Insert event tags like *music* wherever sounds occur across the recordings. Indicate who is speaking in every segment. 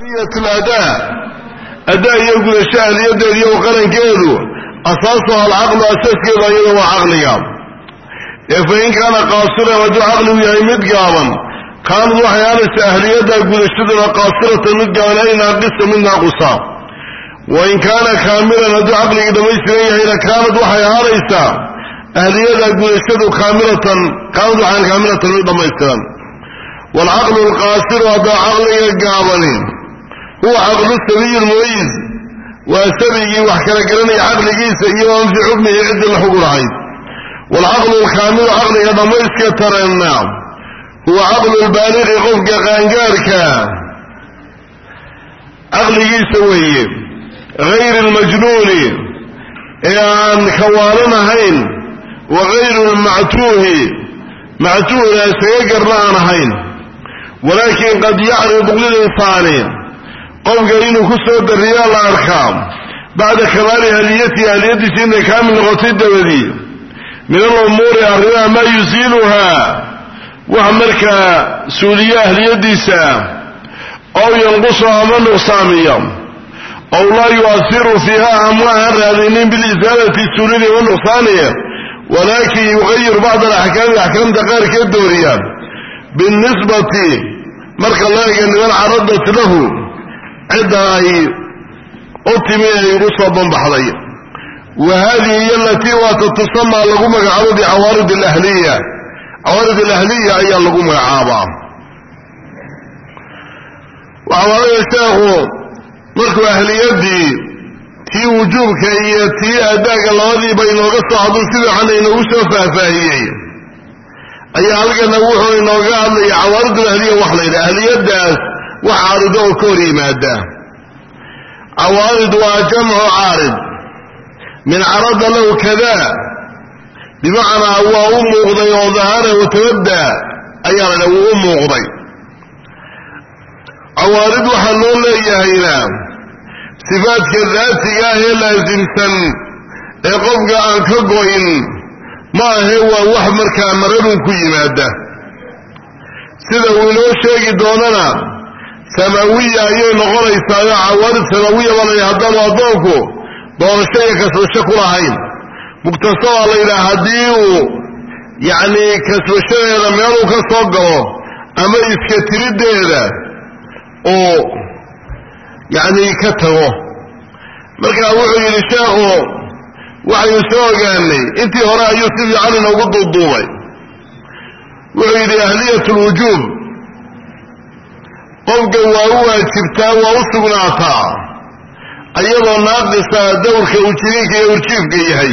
Speaker 1: adaa adaa iyo gudasho ahliyadeed iyo qarankeedu. Asaasu alcaqlu asaaskeedu ayada waa caqliga. Ee fa in kaana qaasiran hadduu caqligu yahay mid gaaban kaanad waxay aanaysa ahliyadda gudashaduna qaasiratan mid gaaban ay naaqisa mid naaqusa. Wa in kaana kaamilan hadduu caqligii dhammaystiran yahayna kaanad waxay ahaanaysaa ahliyada gudashadu kaamilatan kaanad waxaan kaamilatan mid dhammaystiran waalcaqlu alqaasiru haddaa caqliga gaabani huwa caqlu sabiyi lmumayiz waa sabigii wax kala garanaya caqligiisa iyo an fii xukmihi ciddi la xugu lahayd. Waalcaqlu alkaamilu caqliga dhammayska taranna huwa caqlu lbaaliqi qofka qaangaarka. Caqligiisa weeye gayri lmajnuuni ee aan kawaalan ahayn wa gayru lmactuuhi mactuuhna isaga garna aan ahayn. Walaakin qad yacridu lilinsaani qofka inuu ku soo dariyaa la arkaa bacda kamaali ahliyatihi ahliyadiisi inay kaamil noqotay dabadii min alumuuri arrimaha maa yusiiluhaa wax markaa suuliya ahliyadiisa. Ow yanqusu ama nuqsaamiya. Ow laa yu'asiru fiiha ama aan raadinin bilisaalati suulini wa nuqsaaniya walaakin yuqayiru bacda alaxkaami axkaamta qaarkeed dooriya binisbati marka loo ega niman caradat lahu cidda ay u timi ay ugu soo banbaxday. Wa hadihi hiy alatii waata tusamaa lagu magacaabo bicawaarid alahliya. Cawaarid alahliya ayaa lagu magacaabaa. Waxaa waadaya sheekhu markuu ahliyadii tii wujuubka iyo tii addaaga labadiiba inooga soo haduu inoogu soo faahfaahiyey. Ayaa halkana wuxuu inooga hadlaya cawaaridul ahliya wax la yidhaha ahliyadaas wax caarido oo ka hor yimaada. Cawaarid waa jamcu caarid. Min carada lahu kada bimacnaa waa u muuqday oo dahara watabadda ayaa la wuu u muuqday. Cawaarid waxaa loo leeyahayna sifaadka daatiga ah ee laasimsan ee qofka aan ka go'in ma ahe waa wax markaa mararun ku yimaada. Sida uu sheegi doonana samaawiya ayay noqonaysaayo cawaarid samaawiya baa layidhaha haddaanu addoonku doorasho kasbasho ku lahayn. Muktasabaa la yidhaha haddii uu yacnii kasbashadeeda meeluu ka soo galo ama iska tiriddeeda uu yacnii ka tago. Markaa wuxuu yidhi sheekhu waxaynu soo ogaanay intii hore ayuu si fiican inoogu duuduubay. Wuxuu yidhi ahliyat lwujuub qofka waa u waajibtaa waa u sugnaataa. Ayadoo naaqisa dowrka ujiriinka iyo urjiifka yahay.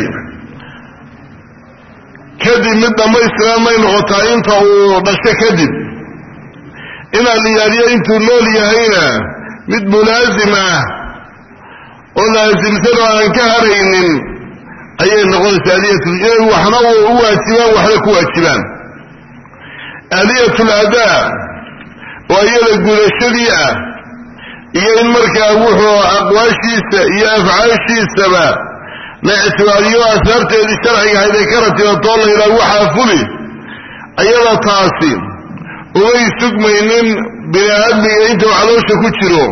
Speaker 1: Kadib mid dhammaystiran may noqotaa inta uu dhasho kadib. Inaa liyaaliyo intuu nool yahayna mid mulaasim ah oo laasimsan oo aan ka haraynin ayay noqonaysaa ahliyatl inay waxna u waajibaan waxna ku waajibaan. Ahliyat ladaa oo iyada gudashadii ah. Iyo in markaa wuxuu aqwaashiisa iyo afcaashiisaba la ictibaariyo asaarteedii sharciga ahayd ay ka ratibatoo la yidhaha waxaa fuli. Ayada taasi umay sugmaynin bini aadmiga intuu caloosha ku jiro.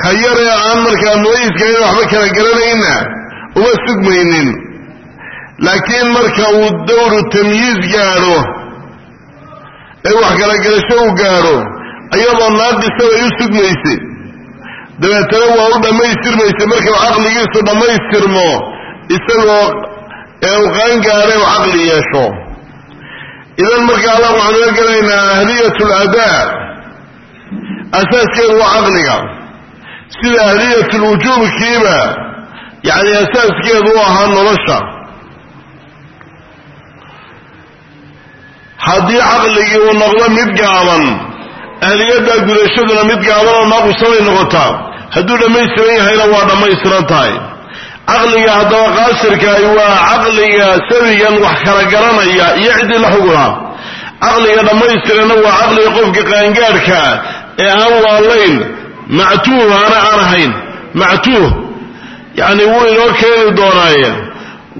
Speaker 1: Ka yaree aan markaa mumayiska in waxba kala garanayna uma sugmaynin. Laakiin marka uu dowru tamyiiz gaadho ee wax kala garasho uu gaadho ayadoo naaqisa bay u sugmaysay dabeetana waa u dhammaystirmaysay markau caqligiisu dhammaystirmo isagoo ee uu qaangaadhay u caqli yeesho. Idan marka alla waxaanu la gelaynaa ahliyat ladaa asaaskeedu waa caqliga. Sida ahliyat lwujuubkiiba yacni asaaskeedu u ahaa nolosha haddii caqligii uu noqdo mid gaaban ahliyadda gudashaduna mid gaaban oo naaqusamay noqotaa hadduu dhammaystiran yahayna waa dhammaystiran tahay. Caqliga haddaba qaasirkaay waa caqliga sabigan wax kala garanaya iyo ciddii la xuguna caqliga dhammaystiranna waa caqliga qofka qaangaadhka ee aan waalayn mactuuh aana aan ahayn mactuuh. Yacni wuu inoo keeni doonaaye.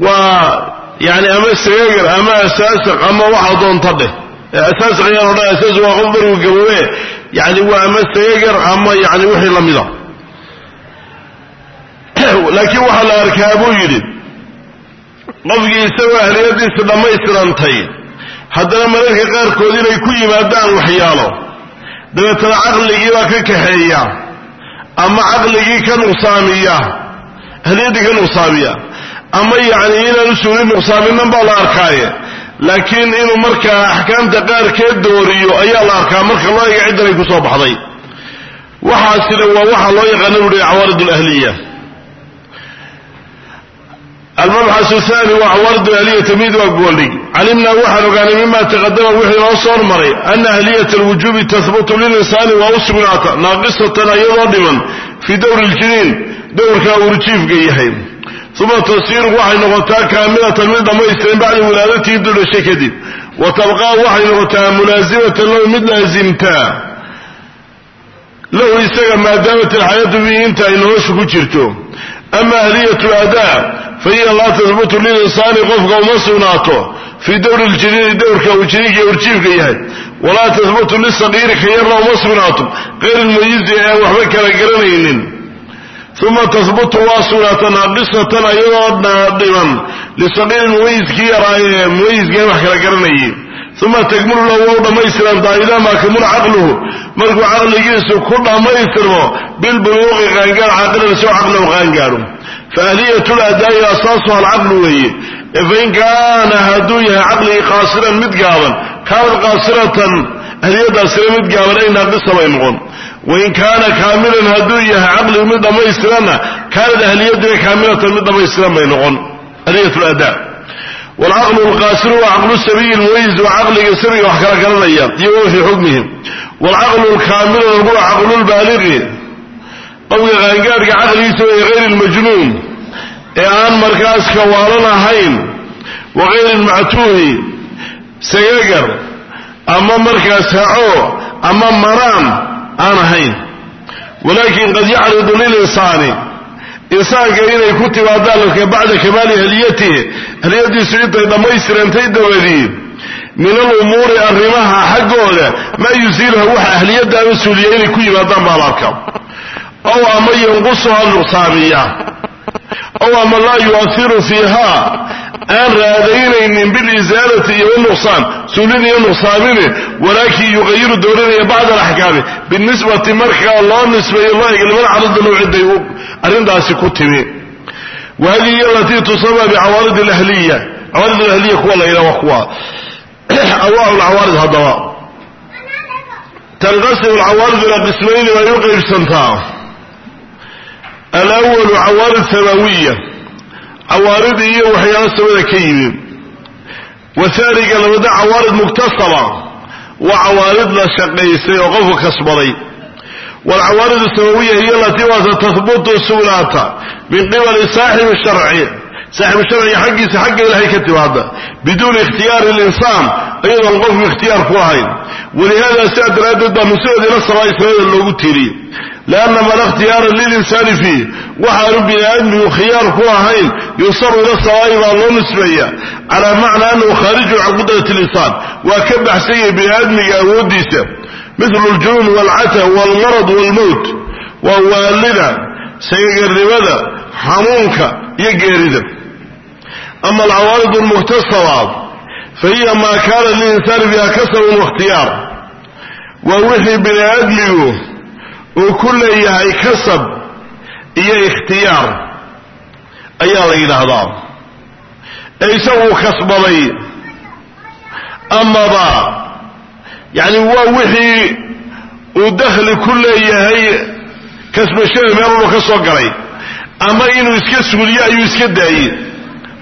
Speaker 1: Waa yani ama sagagar ama asaasaq ama waxa doonta dheh. Asaasaq ayaan odhan asaas waa qof barigu yani waa ama seegar ama yani wixii la mida. *clears throat* Laakiin waxaa la arkaa buu yidhi qofkii isagoo ahliyadiisa dhammaystirantay haddana mararka qaarkood inay ku yimaadaan waxyaalo. Dabeetana caqligii baa ka kaxeeya ama caqligii ka nuqsaamiya ahliyaddii ka nuqsaamiya ama yacni inaanu suuli nuqsaaminnan baa la arkaaye. Laakiin inuu markaa axkaamta qaarkeed dooriyo ayaa la arkaa marka loo ega ciddan ay ku soo baxday. Waxaasina waa waxaa loo yaqaana buhi cawaarid alahliya almabxasu thani waa cawaarid alahliya tamid waa gooldhig calimnaa waxaan ogaanay mima taqadama wixii noo soo hormaray ana ahliyat alwujuubi tahbutu lilinsaani waa u naaqisatan iyadoo dhiman fii dowri ljiniin dowrkaa urjiifka yahay uma tasiiru waxay noqotaa kaamilatan mid dhammaystiran bacda wilaadatihi dhashay kadib wa tabqaa waxay noqotaa mulaasimatan lahu mid laasimtaa lahu isaga maadaamat alxayaatu bihi inta ay noloshu ku jirto ama ahliyat ladaa fa laa tahbutu lilinsaani qofka uma sugnaato fii dowri ljiniini dowrka uu jiniinka urjiifka yahay walaa tahbutu lisaqiiri ka yarna uma sugnaato qayr lmuyizi ee aan waxba kala garanaynin uma tahbutu waa sugnaata naaqisatan ayadoo dhiman lisaqiirin mumayiskii yaraa ee wax kala garanayay uma takmulu lahu wau dhammaystirantaa idaa maa kamula caqluhu markuu caqligiisu ku dhammaystirmo bilbuluuqi qaangaar caaqilan soo caqlahu qaangaaro faahliyat ladaa'i asaasuha alcaqlu weeye fain kaana hadduu yahay caqligii qaasiran mid gaaban kaanat qaasiratan ahliyadaasina mid gaaban ay naaqisa bay noqon wain kaana kaamilan hadduu yahay caqligu mid dhammaystiranna kaanat ahliyaduna kaamilatan mid dhammaystiran bay noqon ahliyat ladaa waalcaqlu alqaasiru waa caqlu sabiyi lmumayiz waa caqliga sabiga wax kala garanaya iyo wa fii xukmihim waalcaqlu lkaamilu huwa caqlu lbaaliqi qofka qaangaadhka caqligiisa way hayr lmajnuun ee aan markaas kawaalan ahayn wa hayr lmactuuhi aan ahayn. Walaakin qad yacridu lilinsaani insaanka inay ku timaadaan bacda kamaali ahliyatihi ahliyadiisu intay dhammaystirantay dabadii min alumuuri arrimaha xaggooda maa yusiiluha waxa ahliyadda ama suuliya inay ku yimaadaan baa la arkaa. Ow ama yanqusuha nuqsaamiya ow ama laa yuasiru fiiha aan raadaynaynin bilisaalati iyo wnuqsaan suulin iyo nuqsaamine walaakin yuqayiru dooranaya bacda alaxkaami binisbati markaa loo nisbeeyo eg liman carada nawciday arrintaasi ku timi. Wa hadihi alatii tusama bicawaarid alahliya cawaarid alahliya kuwa la yidhaha waa kuwa. *clears throat* Awaacu lcawaarid haddaba tanqasimu alcawaarid ilaa qismayni bay u qaybsantaa. Alawalu cawaarid samaawiya cawaarid iyo waxyaalo samada ka yimi wahaaniga labada cawaarid muktasaba waa cawaarid la shaqaysay oo qofku kasbaday. Waalcawaarid samawiya hiy alatii waata tahbutu sugnaata min qibali saaxibi sharci. Saaxibu sharciga xaggiisa xagga ilahay ka timaada biduuni ikhtiyaari linsaan iyadoon qofku ikhtiyaar ku lahayn walihada sidaa daraaddeed baa nusucdiina samaa-isnada loogu tiiriyey lianna man ikhtiyaara lilinsaani fiih waxaanu bini aadmigu khiyaar ku lahayn yusaru ila samaa'i baa loo nisbeeya calaa macna annahu khaarijun can qudrati linsaan waa ka baxsan yahay bini aadmiga awooddiisa mithlu ljunuun waalcata waalmarad waalmowt waa waalida sagagarnimada xanuunka iyo geerida ama alcawaarid almuktasaba fa hiya maa kaana lilinsaani biha kasabun waاkhtiyaar waa wixii bini aadmigu uu ku leeyahay kasab iyo ikhtiyaar ayaa la yidhaahdaa. Ee isagu kasbaday amaba yacni waa wixii uu dakhli ku leeyahay kasbashada meel walba ka soo galay ama inuu iska suuliyo ayuu iska daayey?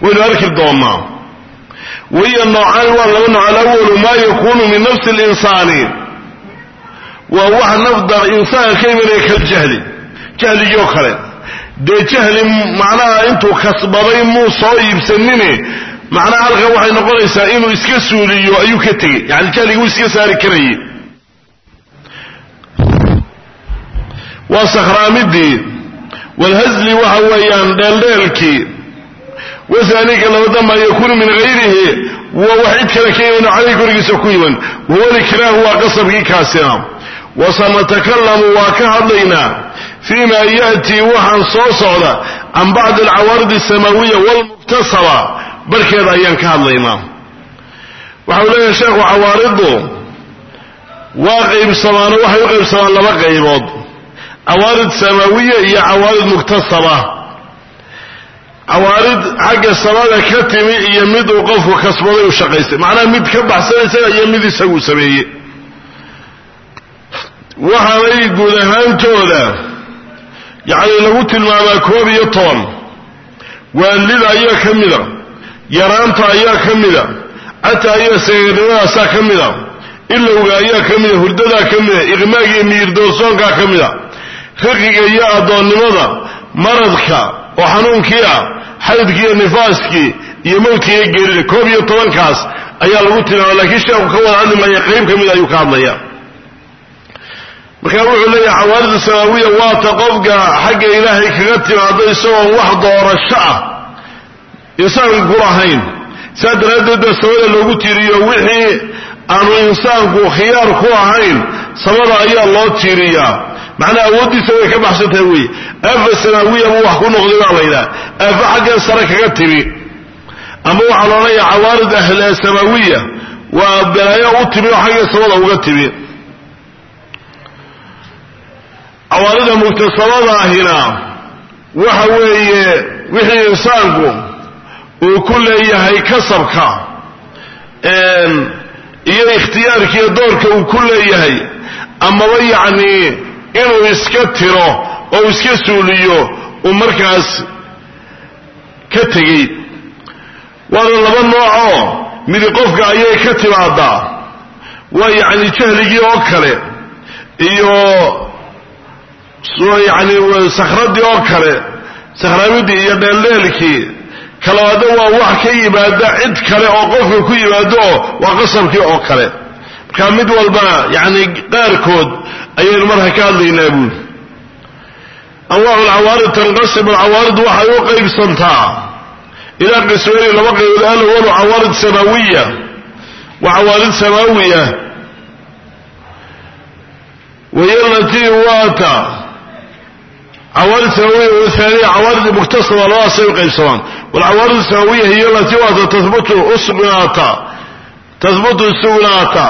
Speaker 1: Waynu arki doonnaa wahiya noocaani waa laba nooc alawalu maa yakunu min nafsi اlinsaani waa wax nafda insaanka ka imanaya kaljahli jahligii oo kale. Dee jahli macnaha intuu kasbaday muu soo iibsanine macnaha halkan waxay noqonaysaa inuu iska suuliyo ayuu ka tegey. Yani jahligii wuu iska saari karayey. Waa sakhraamidii walhasli waxa weeyaan dheeldheelkii. Wasanika labada maa yakunu min hayrihi waa wax cid kale ka iman caleyh korigiisa ku iman. Wahuwa waa qasabkii kaasina wasanatakallamu waa ka hadlaynaa. Fii ma ya'tii waxaan soo socda can bacdi alcawaarid alsamaawiya waalmuktasaba barkeeda ayaan ka hadlaynaa. Waxau leeyahay sheekhu cawaariddu waa qaybsamaano waxay u qaybsamaan laba qaybood. Cawaarid samaawiya iyo cawaarid muktasaba. Cawaarid xagga samada ka timi iyo mid uu qofku kasbaday u shaqaystay. Macnaha mid ka baxsan isaga iyo mid isagu sameeyey waxaanay guud ahaantooda yacni lagu tilmaamaa koob iyo toban waalida ayaa ka mida yaraanta ayaa ka mida cata ayaa sageernimadaasa ka mida ilowga ayaa ka mida hurdadaa ka mida iqmaaga iyo miyirdoorsoonkaa ka mida riqiga iyo addoonnimada maradka oo xanuunkii ah xaydkii iyo nifaaskii iyo iyo geerida koob iyo tobankaas ayaa lagu tilmaama lakiin sheekhu ka wada hadli maya qayb ka mid ayuu ka hadlaya markaa wuxuu leeyahay cawaarida samaawiya waata qofka xagga ilaahay kaga timaado isagoon wax doorasho ah insaanku ku lahayn saa daraaddeed baa samada loogu tiiriyo wixii aanu insaanku khiyaar ku ahayn samada ayaa loo tiiriyaa macnaa awooddiisa way ka baxsan tahay wey aafa samaawiya wax ku noqday baa la yidhaha aafa xaggan sare kaga timi. Ama waxaa la odhanayaa cawaarid ahl samaawiya waa balaayo u timi oo xagga samada uga timi cawaarida muktasabadaahina waxa weeye wixii insaanku uu ku leeyahay kasabka iyo ikhtiyaarkiiyo doorka uu ku leeyahay amaba yacnii inuu iska tiro oo iska suuliyo uu markaas ka tegey. Waana laba noocoo midi qofka ayay ka timaadaa waa yacni jahligii oo kale iyo yani sakhradii oo kale sakhraamidii iyo dheeldheelkii kalabaadna waa wax ka yimaada cid kale oo qofka ku yimaado waa qasabkii oo kale. Marka mid walba yani qaarkood ayaynu marka ka hadlaynaa buuli anwaacu lcawaarid tanqasimu alcawaarid waxay u qaybsantaa ilaa qismayni laba qaybood alawalu cawaarid samaawiya. Wa cawaarid samaawiya wahiy waata cawaarid samaawiya wahaaniya cawaarid muktasaba labadaasay u qaybsamaan. Walcawaarid samaawiya hiy alatii waata tahbutu usugnaata tahbutu sugnaata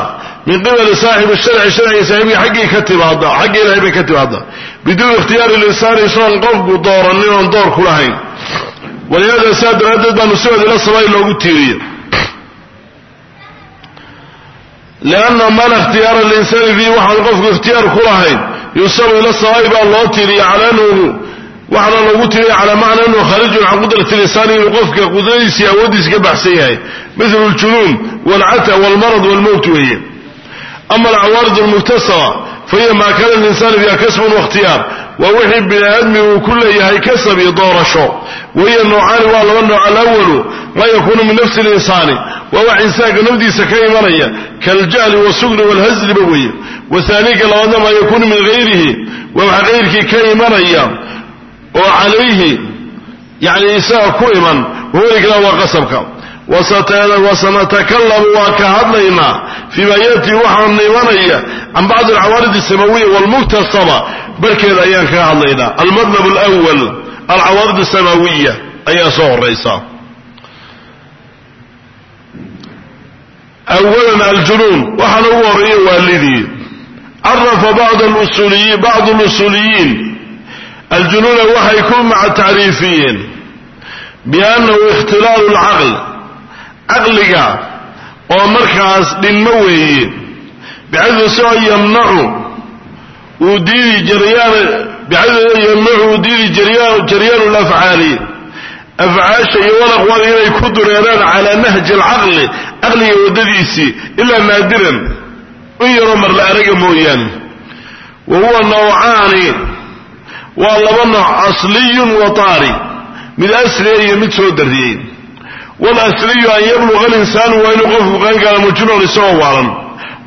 Speaker 1: min qibali saaxibi sharci sharciga saaxiibka xaggii ka timaada xagga ilahay bay ka timaada biduuni ikhtiyaari linsaani isagoon qofku dooranin oon door ku lahayn. Walihada saa daraaddeed baa nusibat ila samaa'i loogu tiiriye. Lianna man ikhtiyaara linsaani fiihi waxaan qofku ikhtiyaar ku lahayn yusabu ila samaa'i baa loo tiiriya calaa anahu waxaana loogu tiiriya calaa macna anahu khaarijun can qudrati linsaani inuu qofka qudradiisa iyo awooddiisa ka baxsan yahay. Mithlu aljunuun walcata walmarad walmowt weeye. Ama alcawaarid almuktasaba fahiya maa kana linsaani fiiha kasbun waاkhtiyaar waa wixii bini aadmi uu ku leeyahay kasab iyo doorasho. Wahiya noocaani waa laba nooc alawalu maa yakuunu min nafsi linsaani. Waa wax insaanka nafdiisa ka imanaya kaaljahli wasugni walhasliba weeye. Wahaaniga labaadna maa yakuunu min hayrihi waa wax hayrkii ka imanaya oo calayhi yani isaga ku iman wahulikna waa qasabka wasanatakallamu waa ka hadlaynaa fii ma yatii waxaan imanaya can bacdi alcawaarid asamawiya walmuktasaba barkeeda ayaan kaga hadlaynaa almadlab alwal alcawaarid asamawiya ayaa soo horaysa awalan aljunuun waxaana ugu horreeya waalidii carafa bacd lusuuliyiin aljunuuna waxay ku maca biannahu ikhtilaalu lcaql caqliga oo markaas dhinmo weeye bixaydu soo yamnacu uu diidi jaryaan bixaydu yamnacu uu diidi jaryaan jaryaanu lafcaali afcaasha iyo walaqwada inay ku dureeraan calaa nahji alcaqli caqliga waddadiisii ilaa naadiran in yaroo marla araga mooyaane. Wa huwa nawcaani waa laba nooc asliyun wa taari. Mid asliya iyo mid soo darriyey walasliyu an yabluqa alinsaanu waa inuu qofku qaangaara majnuun isagoo waalan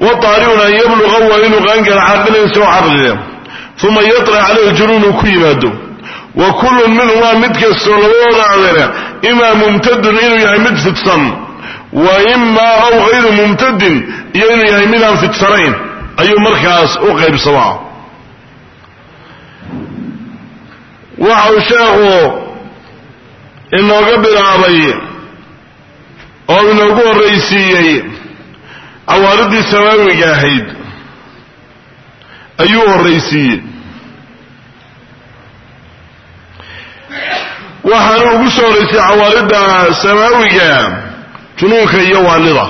Speaker 1: wataaricun an yabluqa waa inuu qaangaara caqilan isagoo caqlile uma yaطrac calayhi junuunu ku yimaado. Wa kullun minhumaa mid kastoo labadooda adeera imaa mumtadun inuu yahay mid fidsan wa imaa aw hayru mumtadin iyo inuu yahay midaan fidsanayn ayuu markaas u qaybsamaa. Waxa uu sheekhu inooga bilaabay oo inoogu horraysiiyey cawaaridii samaawiga ahayd ayuu horraysiiyey. Waxaanu ugu soo horraysay cawaaridda samaawiga junuunka iyo waalida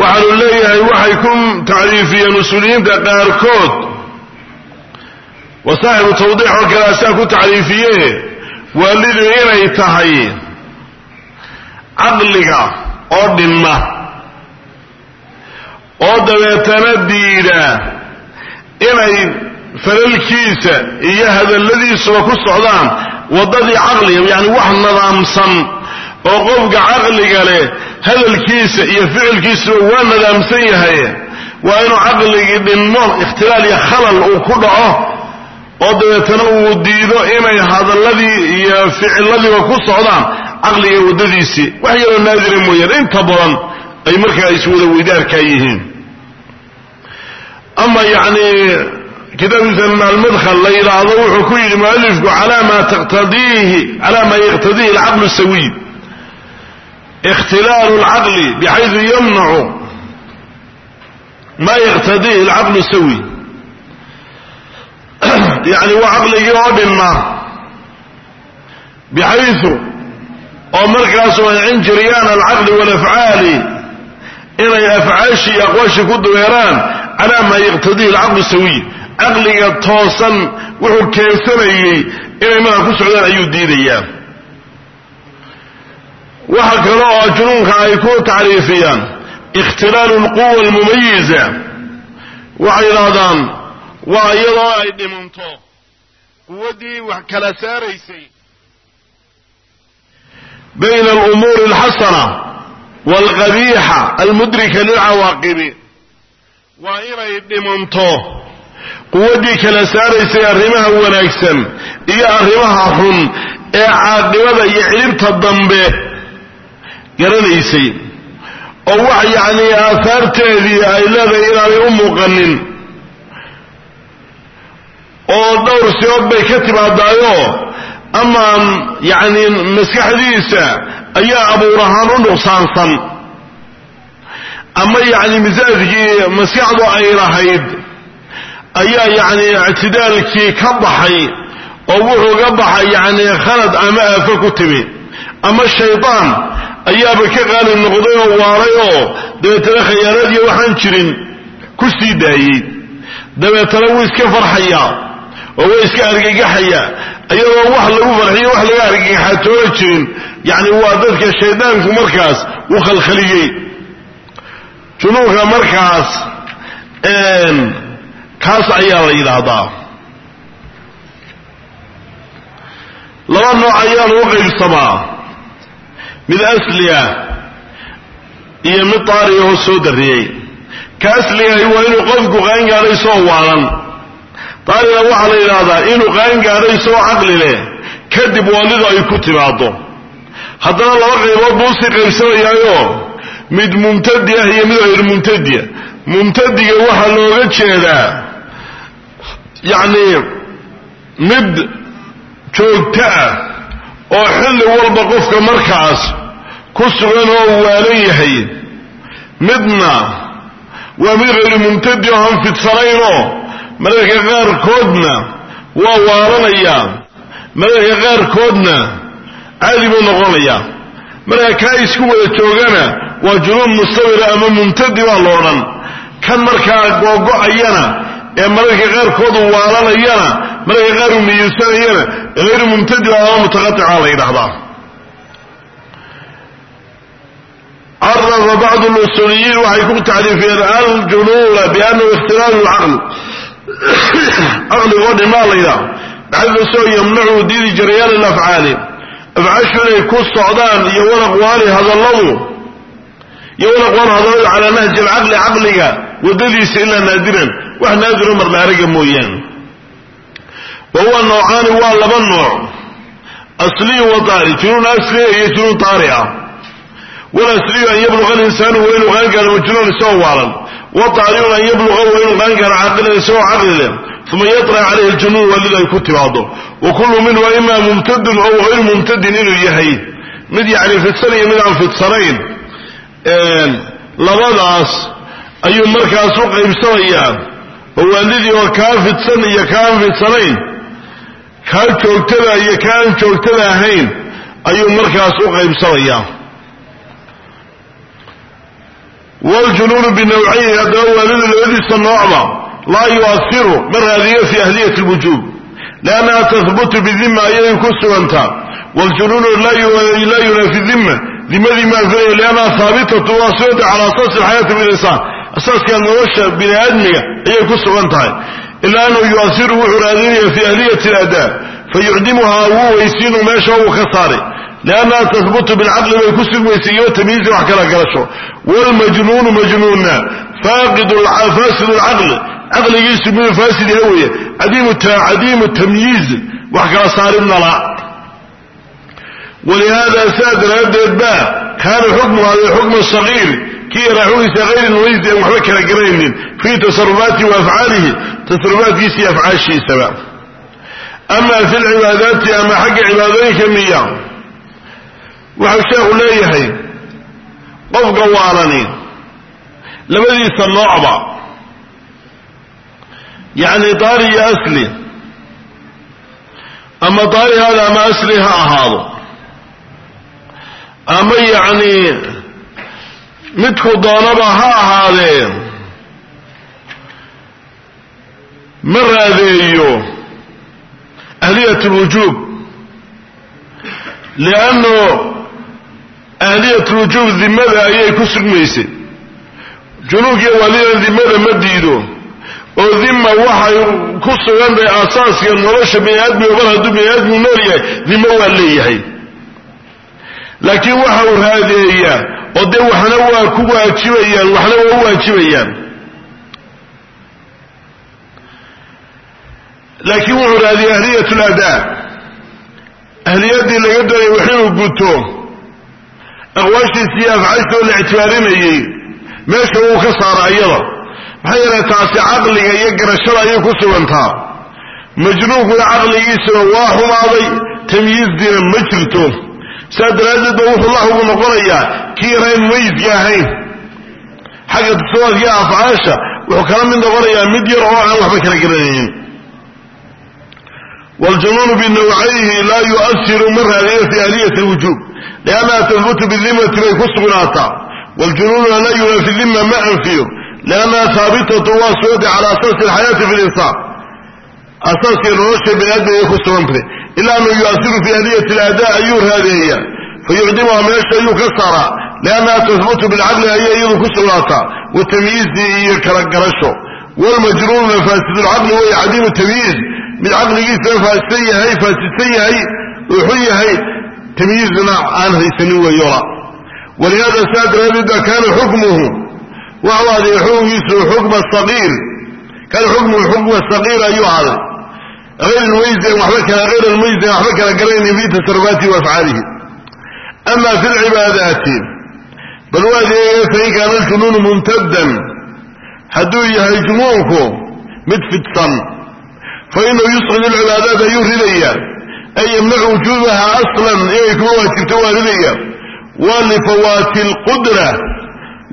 Speaker 1: waxaanu leeyahay waxay ku tacriifiyeen usuuliyiinta qaarkood. Wa saaxibu tawdiix oo kale asaa ku tacriifiye waalidu inay tahay caqliga oo dhinma. Oo dabeetana diida inay falalkiisa iyo hadalladiisuba ku socdaan waddadii caqliga yacni wax nadaamsan oo qofka caqliga leh hadalkiisa iyo ficilkiisuba waa nadaamsan yahay waa inuu caqligii dhinmo ikhtilaal iyo khalal uu ku dhaco oo dabeetana uu diido inay hadalladii iyo ficiladiiba ku socdaan caqliga waddadiisii wax yaroo naadira mooyaane inta badan ay markaa iswada weydaarkaa yihiin. Ama yacni kitaabkiisa maalmadkhal la yidhaahdo wuxuu ku yidhi mualifku calaa ma taqtadiihi calaa maa yaqtadiihi alcaqlu sawiy ikhtilaalu alcaqli bixaydu yamnacu ma yaqtadiihi alcaqlu sawiy *clears throat* yacni waa caqligii oo dhinma. Bixaydu oo markaasoo mancin jiriyaan alcaqli walafcaali inay afcaashii iyo aqwaashii ku daweeraan calaa maa yaqtadiihi alcaqlu sawiy. Caqliga toosan wuxuu keensanayey inay markaa ku socdaan ayuu diidayaa. Waxa kale oo junuunka ay ku tacriifiyaan ikhtilaalu alquwa almumayiza. Waxay yidhaahdaan waa iyadoo ay dhimanto quwaddii wax kala saaraysay bayna alumuuri alxasana waalqabiixa almudrika lilcawaaqibi waa inay dhimanto quwaddii kala saaraysay arrimaha wanaagsan iyo arrimaha xun ee caaqibada iyo cilibta dambe garanaysay oo wax yacnii aahaarteedii ay leedahay inaanay u muuqanin oo dhowr sibood bay ka timaadaayo amaan yacni maskaxdiisa ayaa abuur ahaan u nuqsaansan. Ama yacni misaajkii maskaxdu ay lahayd ayaa yacni ictidaalkii ka baxay oo wuxuu ga baxay yacni khalad ama aafo ku timi. Ama shaydaan ayaaba ka qaali noqday oo waaray oo dabeetana khayaanaadiyo waxaan jirin ku sii daayey. Dabeetana wuu iska farxayaa oo waa iska argagaxaya iyadoo wax lagu farxiyo wax laga argagaxatoona jirin. Yacni waa dadka shaydaanku markaas u khalkhaliyey. Junuunka markaas kaas ayaa la yidhaahdaa. Laba nooc ayaanu u qaybsamaa. Mid asliya iyo mid taariya oo soo darriyey. Ka asligahi waa inuu qofku qaangaadhay soo waalan taarina waxaa la yidhaahdaa inuu qaangaadhay soo caqli leh kadib waalidu ay ku timaado haddana laba qaybood buu u sii qaybsamayaayo mid mumtadi ah iyo mid hayr mumtadiya mumtadiga waxaa looga jeedaa yacni mid joogto ah oo xilli walba qofka markaas ku sugan oo waalan yahay. Midna waa mid hayru mumtadi oo aan fidsanaynoo mararka qaarkoodna waa waaranayaa mararka qaarkoodna caadi buu noqonayaa. Marka kaa isku wada joogana waa junuun mustawira ama mumtadi baa lo odhan. Kan markaa googo-ayana ee mararka qaarkoodu waalanayana mararka qaar uu niyeysanayana hayru mumtadi ama mutaqatica la yidhahdaa carafa bacdu lusuuliyiin waxay ku tacriifiyeen aljunuuna biannahu ikhtilaalu lcaql caqligoo dhimaa la yidhaha baxadasoo yamnacu diidi jarayaan alafcaali afcaashu inay ku socdaan iyo walaqwaali hadalladu iyo walaqwaal hadalladu calaa nahji alcaqli caqliga waddadiisa ilaa naadiran wax naadiro marla araga mooyaane wa huwa noocaani waa laba nooc asliyu wa taari junuun asliya iyo junuun taari ah walasliyu an yabluqa alinsaanu waa inuu majnuun isagoo waalan wataaliun an yabluqa wa inuu qaangaara caaqilan isagoo caqli leh uma yaطlac calayhi ljunuun waalid ay ku timaado wa kullu minhu ima mumtadun ow hayru mumtadin inuu yahay mid yacni fidsan iyo mid aan fidsanayn labadaas ayuu markaas u qaybsamayaa oo waalidii oo kaa fidsan iyo kaan fidsanayn kaa joogtada iyo ka aan joogtada ahayn ayuu markaas u qaybsamayaa wljunuunu binawcayni haddaba waalidu labadiisa noocba laa yuasiru ma raadiyo fi ahliyat lwujuub liannaha tahbutu bidima ayay ku sugantaa wljunuunu laa yunafi dima dimadii ma anfinayo liannaha haabitatu waa suganta cala asaasi alxayaati bilinsaan asaaska nolosha bini aadmiga ayay ku sugan tahay ilaa annahu yuasiru wuxuu raadinaya fi ahliyati aladaa fayucdimuhaa wuu weysiinu meesha uu ka saaray liannaha tahbutu bilcaqli bay ku sugmaysa iyo tamyiizi wax kala galasho wlmajnuunu majnuunna faasid lcaqli caqligiisu miduu faasid yaha weeye cadiimu tamyiiz wax kala saaridna la walihaada saa daraaddeed ba kaana xukmuhada xukma sagiir kii yaraa xugiisa hayr mumayis aan waxba kala garanaynin fii tasarufaati wa afcaalihi tasarufaatkiisa iyo afcaashiisaba ama fi lcibaadaati ama xagga cibaadooyinka miya waxau sheekhu leeyahay qofka waalani labadiisa noocba yacni daari iyo asli ama daari haada ama asli ha ahaado ama yacni midku doonaba ha ahaadee ma raadeeyo ahliyat lwujuub lianno ahliyat lwujuub dimada ayay ku sugmaysay junuubkiiyo waalidan dimada ma diido. Oo dima waxay ku sugan tahay asaaska nolosha bini aadmiga mar hadduu bini aadmigu nool yahay dimo waa leeyahay. Laakiin waxa uu raadeeyaa oo dee waxna waa ku waajibayaan waxna waa u waajibayaan. Laakiin wuxuu raadiyay ahliyat ladaa ahliyaddii laga doonayay wax inuu guto aqwaashiisa iyo afcaashoo la ictibaarinayey meesha wuu ka saara iyada. Maxaa yeelay taasi caqliga iyo garashada ayay ku sugantaa. Majnuunkuna caqligiisuna waa xumaaday tamyiizdiina ma jirto. Saas daraaddeed ba wuxuu lahugu noqonayaa kii yaraan mumayiska ahayn. Xagga tasawaadka iyo afcaasha wuxuu kala mid noqonayaa mid yar oo aan waxba kala garanaynin wljunuunu binawcayhi laa yuasiru ma raadiyo fi ahliyat lwujuub liannaha tahbutu bidimati bay ku sugnaataa wljunuununa laa yunafi dima ma anfiyo liannaha haabitatu waa suganta cala asaasi alxayaati fi linsaan asaaskii nolosha bini aadmigay ku sugantay ila annahu yuasiru fi ahliyati aladaa ayuu raadeeya fayucdimuha meesha ayuu ka saaraa liannaha tahbutu bilcaqli ayay iyadu ku sugnaataa watamyiizi iyo kala garasho wlmajnuununa faasidulcaqli way cadiimu tamyiiz mid caqligiisana faasisan yahay faasidsan yahay xun yahay tamyiizna aan haysanin weeyola. Walihaada saa daraaddeed ba kaana xukmuhu waxu aday xukunkiisu xukma saqiir. Kaana xukmuhu xukma saqiir ayuu ahday. Hayr lmayzin waxba kala hayr almayzin waxba kala garanaynin fi tasarufaatihi wa afcaalihi. Ama fi lcibaadaati bal waadeega fain kaana aljunuunu mumtadan hadduu yahay junuunku mid fidsan fainahu yusqid alcibaadaat ayuu ridaya ay yamnacu wujuubaha aslan inay kuma waajibto waa ridaya waa lifawaati alqudra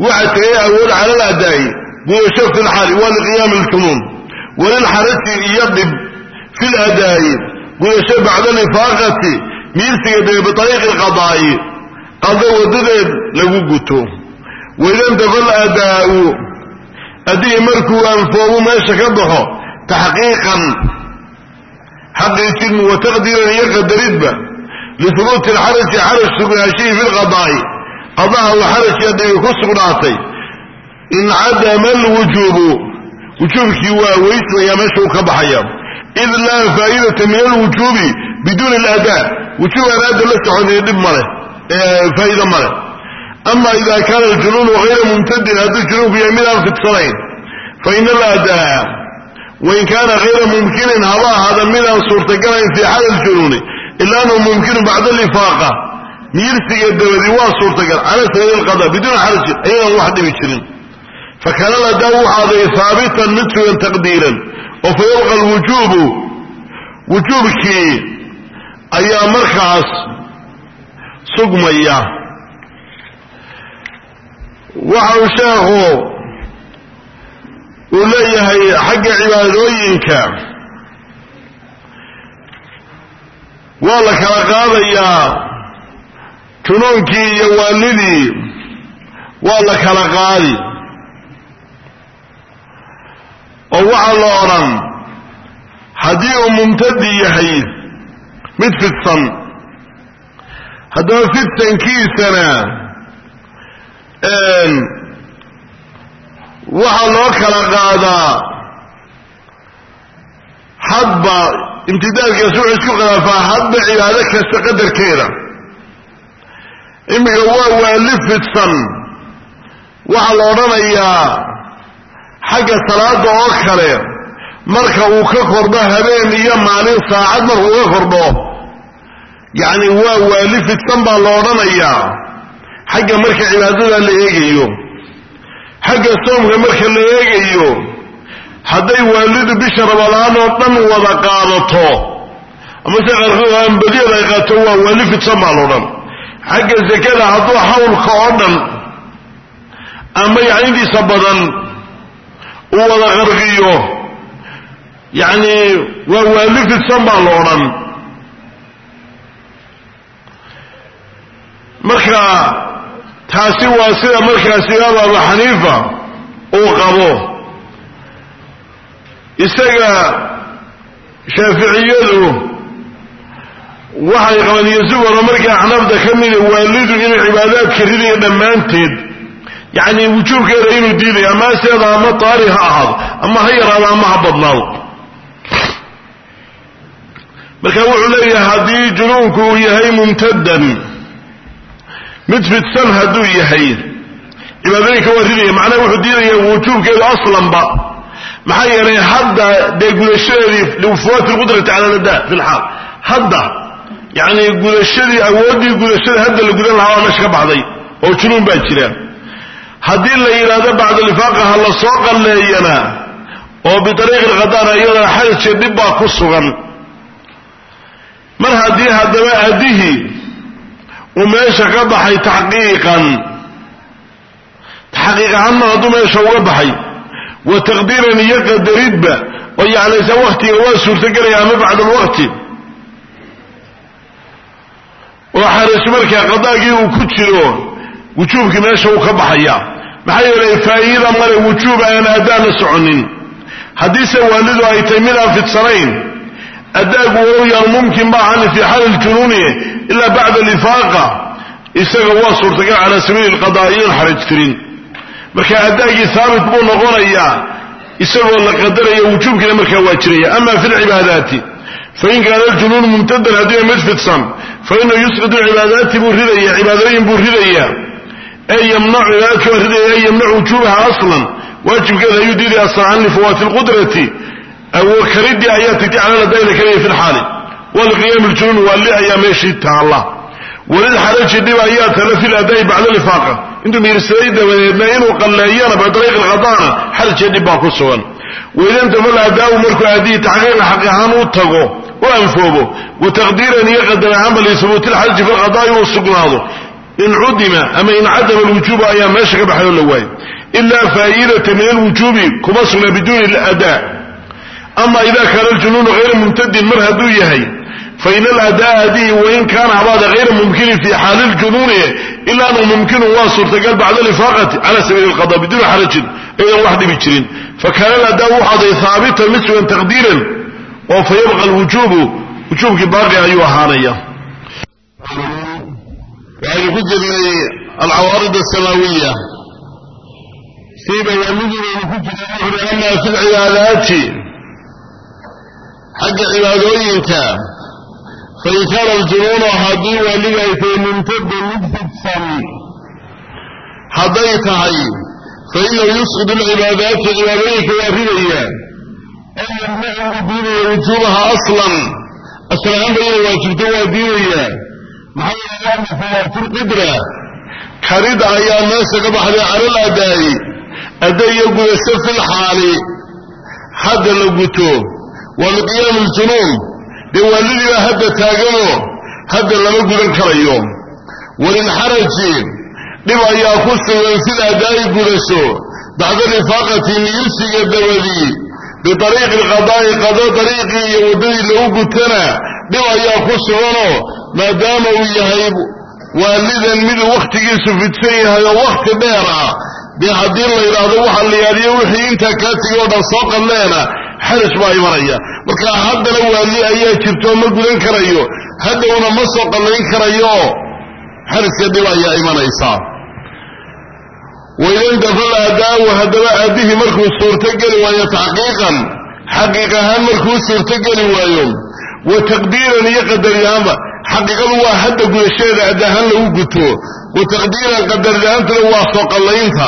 Speaker 1: waxa tagay awood cala aladaa'i gudasho fi lxaali waa liqiyaami aljunuun walilxaraji iyo dhib fi ladaa'i gudasho bacda alifaaqati miirsiga dee biariiqi alqadaa'i qado wadadeed lagu guto waidantafa aladaa'u haddii markuu anfoobu meesha ka baxo taxqiiqan xaqiijin wa taqdiiran iyo qadaridba lihubuuti alxaraji xaraj sugnaashihii fi lqadaa'i qadaha uu xarajka dhibi ku sugnaatay incadama alwujuubu wujuubkii waa weysmaya meesha uu ka baxaya id laa faa'idata min alwujuubi biduuni aladaa wujuub anaada la soconaya dhib maleh faa'iida maleh ama ida kaana aljunuunu hayra mumtadin hadduu junuunku yahay mid aan fidsanayn faina aladaa wain kaana hayra mumkinin haba ahaada midaan suurtagalayn fii xal aljunuuni ila annahu mumkinu bacda alifaaqa miyirsiga dabadi waa suurtagal cala sabiili alqada biduuni xarajin ayadaan wax dhibi jirin fakana ladaa waxaaday haabitan mid sugan taqdiiran oo fa yabqa alwujuubu wujuubkii ayaa markaas sugmaya waxa uu sheekhu uu leeyahay xagga cibaadooyinka. Waa la kala qaadayaa junuunkii iyo waalidii. Waa la kala qaadi. Oo waxaa la odhan haddii uu mumtadi yahay mid fidsan haddaba fidsankiisana waxaa loo kala qaadaa hadba imtidaadkaas wuxuu isku khilaafaa hadba cibaado kasta qadarkeeda. Iminka waa waali fidsan. Waxaa la odhanayaa xagga salaada oo kale marka uu ka kordho habeen iyo maalin saacad markuu ka kordho yacni waa waali fidsan baa la odhanayaa xagga marka cibaadada la eegayo xagga soomka marka la eegayo hadday waalidu bisha rabalaan oo dhan wada qaadato ama se qaarkood ay qaato waa waali fidsan baa laodhan xagga zakada hadduu xawlka oo dhan ama yacnidiisa badan uu wada qarqiyo yacni waa waali fidsan baa la odhan marka taasi waa sida markaas imaam abu xaniifa uu qabo. Isaga shaaficiyadu waxay qabaan yosugona markaa axnaafda ka mida waalidu inuu cibaadaadka ridayo dhammaanteed. Yacni wujuubkeeda inuu diidayo ama seeda ama taari ha ahaado ama ha yaraado ama ha badnaado. Marka wuxuu leeyahay haddii junuunku uu yahay mumtadan mid fidsan hadduu yahay. Cibaadooyinka waa ridaya macnaha wuxuu diidaya wujuubkeedu aslanba. Maxaa yeelay hadda dee gudashadeedii lifuwaati lqudrati cala lada fi lxaal hadda yacni gudashadii awooddii gudashada hadda la gudan lahaa waa meesha ka baxday oo junuun baa jira. Haddii la yidhaahdo bacdalifaaqa ha la soo qalleeyana oo biariiqi lkhadana iyadana xadadkee dhib baa ku sugan. Mar haddii haddaba addihii uu meesha ka baxay taxqiiqan. Taxqiiq ahaanma hadduu meesha uga baxay. Wa taqdiiran iyo qadaridba oo yacnaysa waktiga waa suurtagelaya ama bacda alwaqti oo xarasu markaa qadaagii uu ku jiro wujuubkii meesha uu ka baxaya. Maxaa yeelay faa'iida male wujuub aan addaana soconin. Haddiise waalidu ay tahay mid fidsanayn addaagu walow yaan mumkin ba ahan fii xaali ljunuuni ilaa bacda alifaaqa isaga waa suurtagal cala sabiili lqadaa iyoon xaraj tirin. Marka addaagii haabit buu noqonayaa isagoo la qadaraya wujuubkiina markaa waa jiraya. Ama fi lcibaadaati fain kaana aljunuunu mumtadan haddii mid fidsan fainahu yusqidu cibaadaati buu ridaya cibaadooyin buu ridaya. Ee yamnacu cibaadaadka waa ridaya ee yamnacu wujuubaha aslan waajibkeeda ayuu diidaya aslan lifawaati lqudrati karidii ayaa tagtay cala kaliya fi lxaali walqiyaam ljunuun waali ayaa meeshii taalla walilxaraji dhib ayaa tala fi ladaa'i bacda lifaaqa intuu miirsaday dabadeedna inuu qalleeyana bidariiqi lqadaana xarajee dhib baa ku sugan waidantafal adaau markuu aadihii taxqiiqa xaq ahaan u tago u anfoobo wa taqdiiran iyo qadar ahaanba lihubuuti lxaraji fi lqadaa'i uu sugnaado in cudima ama in cadama alwujuuba ayaa meesha ka baxay oo la waayo ilaa faa'idata min alwujuubi kuma sugna biduuni ladaa ama ida kaana aljunuunu hayra mumtadin mar hadduu yahay fain aladaa adihi wain kaana habaada hayra mumkinin fi xaali ljunuuni ila anahu mumkinun waa suurtagal bacda alifaaqati cala sabiili lqada biduuni xarajin aydan wax dhibi jirin fakaana aladaa wuxaaday haabitan mid sugan taqdiiran oo fa yabqa alwujuubu wujuubkii baaqi ayuu ahaanaya waxaynu ku jirnay alcawaarid asamaawiya siiba waamidibaynu ku jirnay ama fi lcibaadaati xagga cibaadooyinka fain kaana aljunuunu haddii waaliga ay tahay mumtada mid fidsan hadday tahay fainahu yusqidu lcibaadaati cibaadooyinka waa ridaya ee yamnacu u diidaya wujuubaha aslan aslahaanba inay waajibto waa diidaya maxaa yeele waa qudra karid ayaa meesha ka baxday calal adaa'i adda iyo gudasho fil xaali hadda la guto waa liqiyaam ljunuun dee waalidiibaa hadda taaganoo hadda lama gudan karayo. Walilxaraji dhib ayaa ku sugan sida adaa'i gudasho bacda rifaaqati miyirsiga dabadii biariiqi lqadaa'i qado dariiqii iyo waddadii lagu gutana dhib ayaa ku suganoo maadaama uu yahay waalidan miduu wakhtigiisu fidsan yahay oo wakhti dheer ah. Dee haddii la yidhaahdo waxa la yaadiyo wixii intaa kaa tegay oo dhan soo qadleena xaraj baa imanaya marka haddana waali ayaa jirto ma gudan karayo. Haddowna ma soo qallayn karayo. Xarajka dhib ayaa imanaysaa waidantafal aadaawu haddaba aabbihii markuu suurtogeli waayo taxqiiqan. Xaqiiq ahaan markuu suurtogeli waayo. Wa taqdiiran iyo qadariyahaanba xaqiiqadu waa hadda gudasheeda addahaan lagu guto. Wa taqdiiran qadaryahaantuna waa soo qallaynta.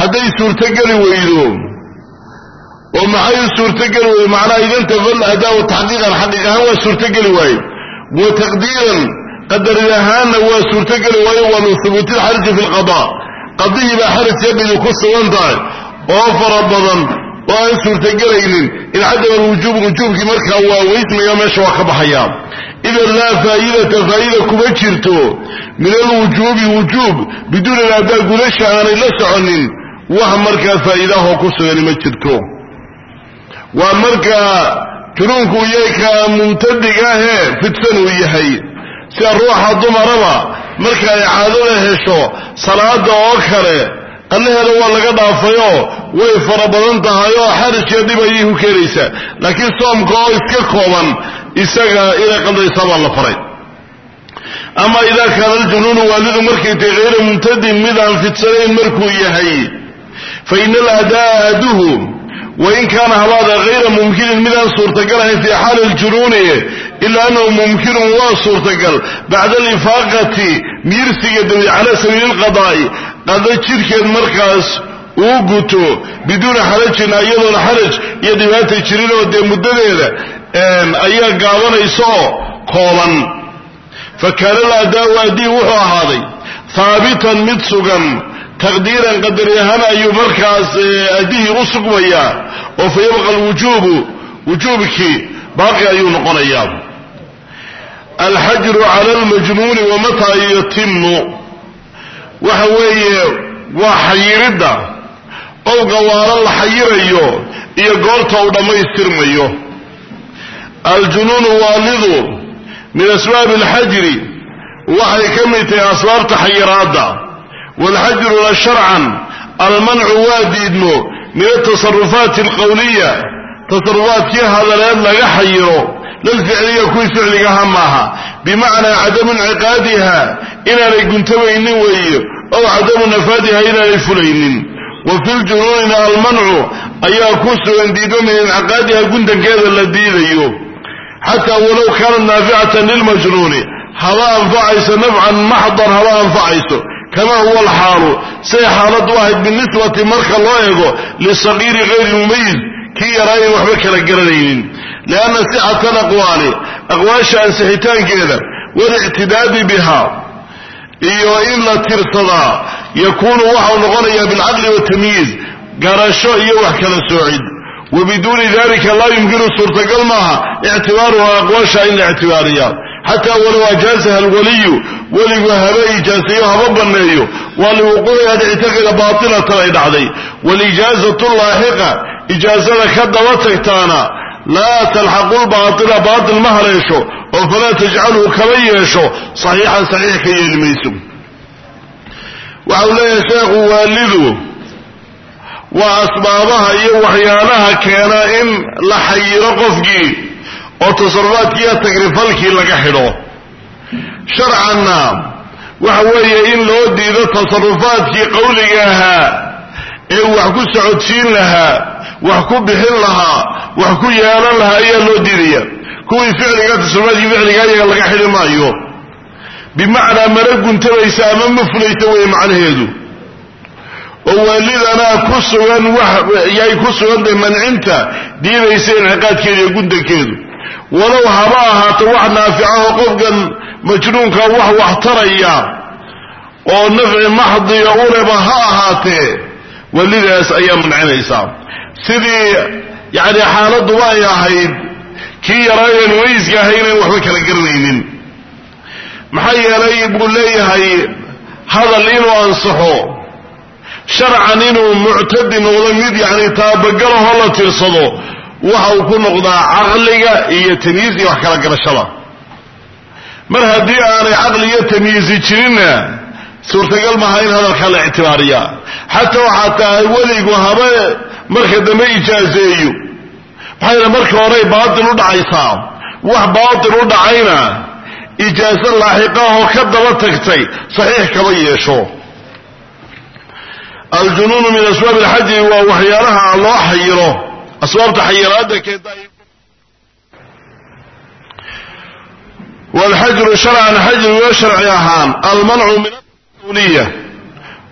Speaker 1: Hadday suurtogeli weydo oo maxay u suurtogeli weydo macnaha idantafal aadaawu taxqiiqan xaqiiq ahaan waa suurtogeli waaye wa taqdiiran qadariyahaanna waa suurtogeli waayo waa min hubuuti lxarji fi lqadaa qadihii baa xaraj yadhigi ku sugan tahay oo fara badan oo aan suurtagelaynin in cadama alwujuub wujuubkii markaa waa weysmaya meesha waa ka baxayaa. Idan laa faa'idata faa'ida kuma jirto. Min alwujuubi wujuub biduuni adaa gudasha aanay la soconin wax markaa faa'iidahoo ku sugani ma jirto waa markaa junuunku iyaka mumtadiga ahee fidsan uu yahay. Sida ruuxa dumaraba marka ay caadada hesho salaada oo kale qallaheeda waa laga dhaafayoo way fara badan tahay oo xarajya dhib ayay ku keenaysaa laakiin soomka oo iska kooban isaga inay qaldaysaa baa la faray. Ama idaa kaana aljunuunu waalidu markay tahay hayra mumtadin mid aan fidsanayn markuu yahay. Fa ina alaadaa'a aduhu wain kaana habaada hayra mumkinin midaan suurtagal ahayn fii xaali ljunuuni ila annahu mumkinun waa suurtagal bacda alifaaqati miirsiga dawi calaa sabiili lqadaa'i qado jidhkeed markaas uu guto biduuni xarajin iyadoona xaraj iyo dhibaata jirin oo dee muddadeeda ayaa gaabanaysa oo kooban fa kaana alaadaa'u addii wuxuu ahaaday haabitan mid sugan taqdiiran qadari ahaan ayuu markaas addihii u sugmayaa oo fa yabqa alwujuubu wujuubkii baaqi ayuu noqonayaa. Alxajru cala almajnuuni wamataa yatimu waxa weeye waa xayiridda. Owga waala la xayirayo iyo goorta uu dhammaystirmayo. Aljunuunu waalidu min asbaabi alxajri. Waxay ka mid tahay asbaabta xayiraadda walxajruna sharcan almancu waa diidmo. min altasarufaati alqowliya tasarufaadkii hadaleed laga xayiro lalficliya kuwii ficligaha maaha bimacnaa cadamu inciqaadiha inaanay guntamaynin weeye ow cadamu nafaadiha inaanay fulaynin wa fi ljunuunina almancu ayaa ku sugan diidmo min inciqaadiha guntankeeda la diidayo xataa walow kaanat naaficatan lilmajnuuni haba anfacayso nafcan maxdan haba anfacayso kama huwa alxaalu say xaaladu ahayd binisbati marka loo eego lisagiiri hayri mumayiz kii yaraayan waxba kala garanaynin lianna sixata alaqwaali aqwaasha ansixitaankeeda walictidaadi biha iyo in la tirsadaa yakuunu waxau noqonayaa bilcaqli watamyiiz garasho iyo wax kala soocid wa biduuni dalika laa yumkinu suurtagal maaha ictibaaruha aqwaasha in la ictibaariya xataa walow ajaazaha alwaliyu weligu haba ijaasayo haba banneeyo waa liwuquuciha dhicitaankeeda baatilatan ay dhacday walijaazatu laaxiqa ijaazada ka daba tagtaana laa talxaqu lbaatila baatil ma haleesho oo falaa tajcalhu kama yeesho saxiixan saxiix ka yeeli mayso waxau leeyahay sheekhu waalidu waa asbaabaha iyo waxyaalaha keena in la xayiro qofkii oo tasarufaadkiiyo tagrifalkii laga xidho sharcanna waxa weeye in loo diido tasarufaadkii qowliga ahaa ee wax ku socodsiin lahaa wax ku bixin lahaa wax ku yeelan lahaa ayaa loo diidaya. Kuwii ficliga tasarufaadkii ficliga ayaga laga xidhi maayo. Bimacnaa mana guntamaysa ama ma fulaysa weeye macnaheedu. Oo waalidanaa ku sugan yay ku sugantahay mancinta diidaysa inciqaadkeeda iyo guntankeedu walow haba ahaato wax naaficaho qofkan majnuunka wax waxtaraya oo nafci maxdiga uleba ha ahaatee walidaas ayaa mancinaysaa sidii yacni xaaladuba ay ahayd kii yaraayan wayska ahaynan waxba kala garanaynin. Maxaa yeelay buu leeyahay hadal inuu ansaxo sharcan inuu muctadi noqdo mid yacni taabagalahoo la tirsado waxa uu ku noqdaa caqliga iyo tamyiiz iyo wax kala garashada mar haddii aanay caqli iyo tamyiizi jirinna suurtagal maaha in hadalkaa la ictibaariya. Xataa waxaa tahay weligu haba marka dambe ijaazeeyo. Maxaa yeele marka horey baatil u dhacaysaa wax baatil u dhacayna ijaaso laaxiqaahoo ka daba tagtay saxiix kama yeesho. Aljunuunu min asbaab alxaji waa waxyaalaha loo xayiro asbaabta xayiraada keenta walxajru sharcan xajrigo sharci ahaan almancu min alqawliya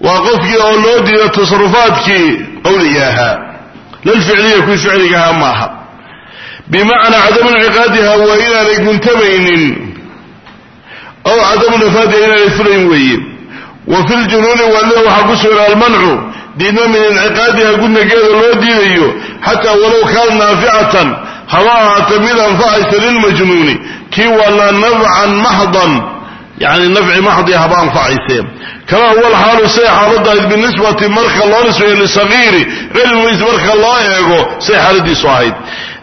Speaker 1: waa qofkii oo loo diido tasarufaadkii qawliga ahaa lalficliya kuwii ficliga ahaa maaha bimacnaa cadamu inciqaadiha waa inaanay guntamaynin aw cadamu nafaadiha inaanay fulayn weeye wa fi ljunuuni waalida waxaa ku sugan almancu diidma min inciqaadiha gudnageeda loo diidayo xataa walow kaana naaficatan haba ahaata mid anfacaysa lilmajnuuni kii wala nafcan maxdan yani nafci maxdi haba anfacayse kama huwa alxaalu say xaaladahayd binisbati marka loo nisbeeyo cilmigiis marka loo eego say xaaladiisu ahayd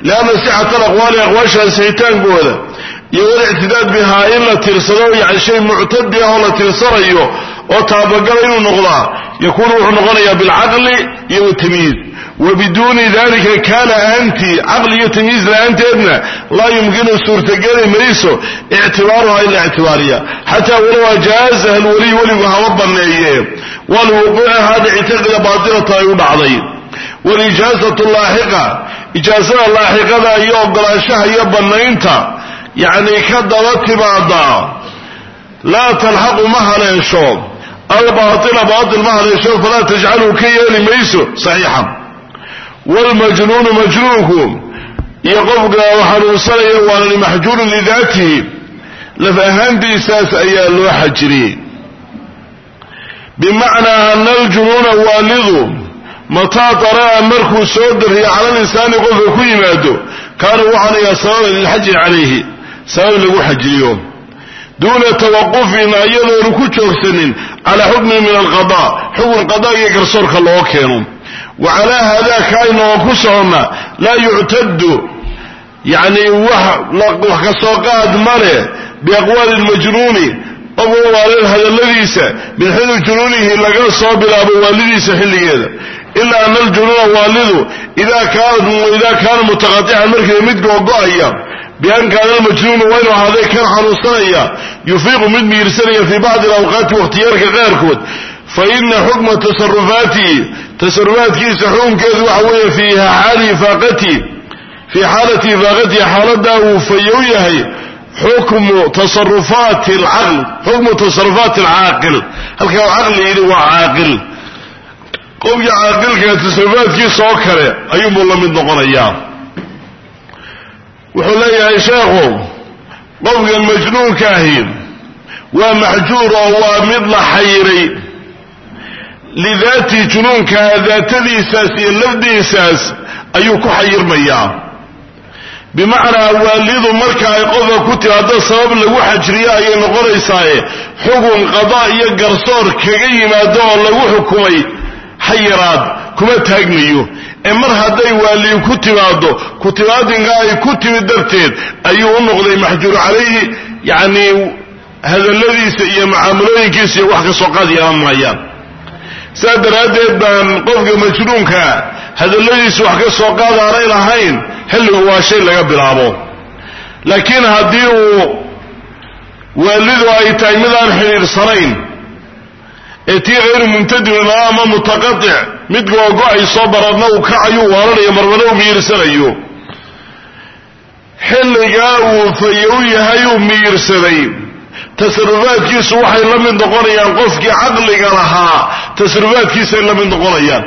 Speaker 1: lianna sixata alaqwaali aqwaasha ansixitaankooda iyo walictidaad bihaa in la tirsado yani shay muctadi ah oo la tirsanayo oo taabagala inuu noqdaa yakuunu wuxuu noqonayaa bilcaqli iyo watamyiiz wabiduuni dalika kaana aanti caqli iyo tamyiiz la'aanteedna laa yumkinu suurtageli mayso ictibaaruha in la ictibaariya. Xataa walow ajaazaha alweliy weligu haba banneeye walwuquucaha dhicitaqida baatilata ay u dhacday. Walijaazatu laaxiqa ijaazada laaxiqada iyo ogolaanshaha iyo bannaynta yacni ka daba timaada laa talxaqu ma haleesho albaaila baail ma haleesho falaa tajcalu ka yeeli mayso saxiixan. Wlmajnuunu majnuunku iyo qofka xanuunsanaya waana limaxjuurun lidaatihi laf ahaantiisaas ayaa loo xajiriyey. Bimacnaa ana aljunuuna waalidu mataa daraa markuu soo dariyo cala linsaani qofka ku yimaado kaana waxaanayaa sababan lilxajri calayhi sabab lagu xajiriyo duuna tawaqufin ayadoonu ku joogsanin calaa xukmin min alqada xukun qadaa iyo garsoorka loo keeno wa calaa haadaa oo ku soconna laa yuctadu yacni wax ka soo qaad ma leh biaqwaali lmajnuuni qofka waalid hadalladiisa min xilli junuunihi laga soo bilaabo waalidiisa xilligeeda ilaa ana aljunuuna waalidu idaa kaana mutaqaطican markiiba mid googo-aya bian kaana almajnuunu waa inu ahaaday kan xanuunsanaya yufiiqu mid miirsanaya fii bacdi alawqaati wakhtiyaalka qaarkood fa ina xukma tasarufaatihi tasarufaadkiisa xukunkeedu waxa weeye fii xaali ifaaqati fii xaalati ifaaqatihi xaaladaa uu fayow yahay xukmu tasarufaati alcaql xukmu tasarufaati alcaaqil halkaa caqli yidhi waa caaqil qofkii caaqilka tasarufaadkiisa oo kale ayuunbuu la mid noqonayaa wuxuu leeyahay sheekhu qofkan majnuunka ahi waa maxjuur oo waa mid la xayiray lidaati junuunkaa daatadiisaas iyo lafdiisaas ayuu ku xayirmayaa. Bimacnaa waalidu marka ay qofka ku timaado sabab lagu xajriyo ayay noqonaysaaye. Xukun qadaa iyo garsoor kaga yimaado oo lagu xukumay xayiraad kuma taagmayo ee mar hadday waaliyu ku timaado ku timaadinka ay ku timid darteed ayuu u noqday maxjuur calayhi yacni hadalladiisa iyo mucaamalooyinkiisa iyo wax ka soo qaad yeelan maayaan. Saa daraaddeed baan qofka majnuunkaa hadalladiisa wax ka soo qaad aanay lahayn xilligu waa shay laga bilaabo. Laakiin haddii uu waalidu ay tahay mid aan xidhiidhsanayn ee tii hayru mumtadin ama mutaqatic mid googo-ay soo baradna uu kacayuu waaranayo marmana u miirsanayo. Xilligaa uu fayow yahay uu miirsaday tasarufaadkiisu waxay la mid noqonayaan qofkii caqliga lahaa tasarufaadkiisay la mid noqonayaan.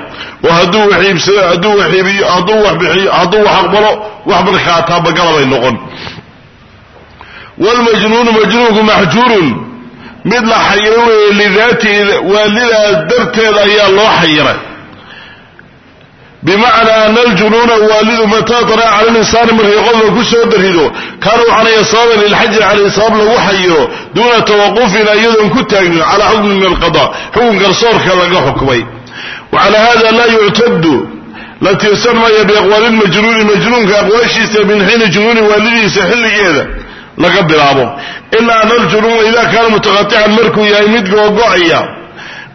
Speaker 1: Oo hadduu wax iibsado hadduu wax iibiyo hadduu wax bixiyo hadduu wax aqbalo wax markaa taabagalabay noqon. Wlmajnuunu majnuunku maxjuurun mid la xayiro weeye lidaatihi waalidaa darteeda ayaa loo xayiray. Bimacnaa ana aljunuuna waalidu mataa dara cala linsaani markay qofka ku soo darido kaana waxaanaya sababan lilxajri calayhi sabab lagu xayiro duuna tawaqufin iyadoon ku taagnin calaa xukmin min alqada xukun garsoorka laga xukmay. Wacala hada laa yuctadu la tiirsan maya biaqwaali lmajnuuni majnuunka aqwaashiisa min xiini junuuni waalidiisa xilligeeda laga bilaabo. Ilaa ana aljunuuna ida kaana mutaqatican markuu yahay mid googo-aya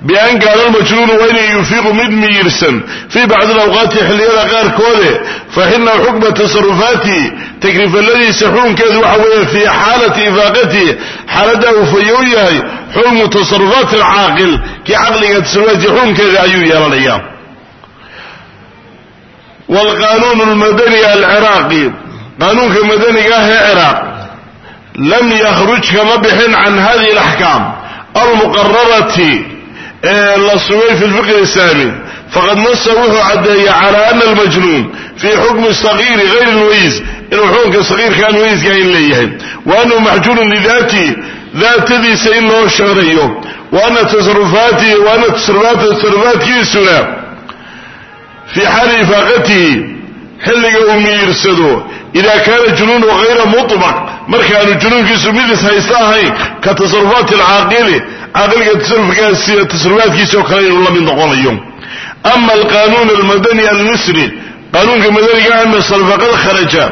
Speaker 1: bian kaana almajnuunu waa inay yufiiqu mid miyirsan fii bacdi alawqaati xilliyada qaarkoode faxina xukma tasarufaati takrifaladiisa xukunkeedu waxa weeye fii xaalati ifaaqatihi xaaladda uu fayow yahay xukmu tasarufaati alcaaqil kii caqliga tasarufaadki xukunkeeda ayuu yeelanaya waalqaanuun almadani alciraaqi qaanuunka madaniga ah ee ciraaq lam yakhruj kama bixin can hadihi alaxkaam almuqararati ee la sugay fi lfiqhi lislaami faqad nasa wuxuu caddeeyey cala ana almajnuun fii xukmi sagiiri gayr lways inuu xukunka sagiirkaan wayska in leeyahay wa anahu maxjuurun lidaatihi daatadiisa in loo sharayo wa ana tasarufaatihi wa ana tasarufaat tasarufaatkiisuna fii xaali ifaaqatihi xilliga uu miyirsado ida kaana junuunu hayra muطbaq markaanu junuunkiisu mid is haysta ahayn ka tasarufaati alcaaqili caaqilga tasarufaadkiisa oo kale inuu la noqonayo. Ama alqanuun almadani almisri qaanuunka madaniga misr faqad kharaja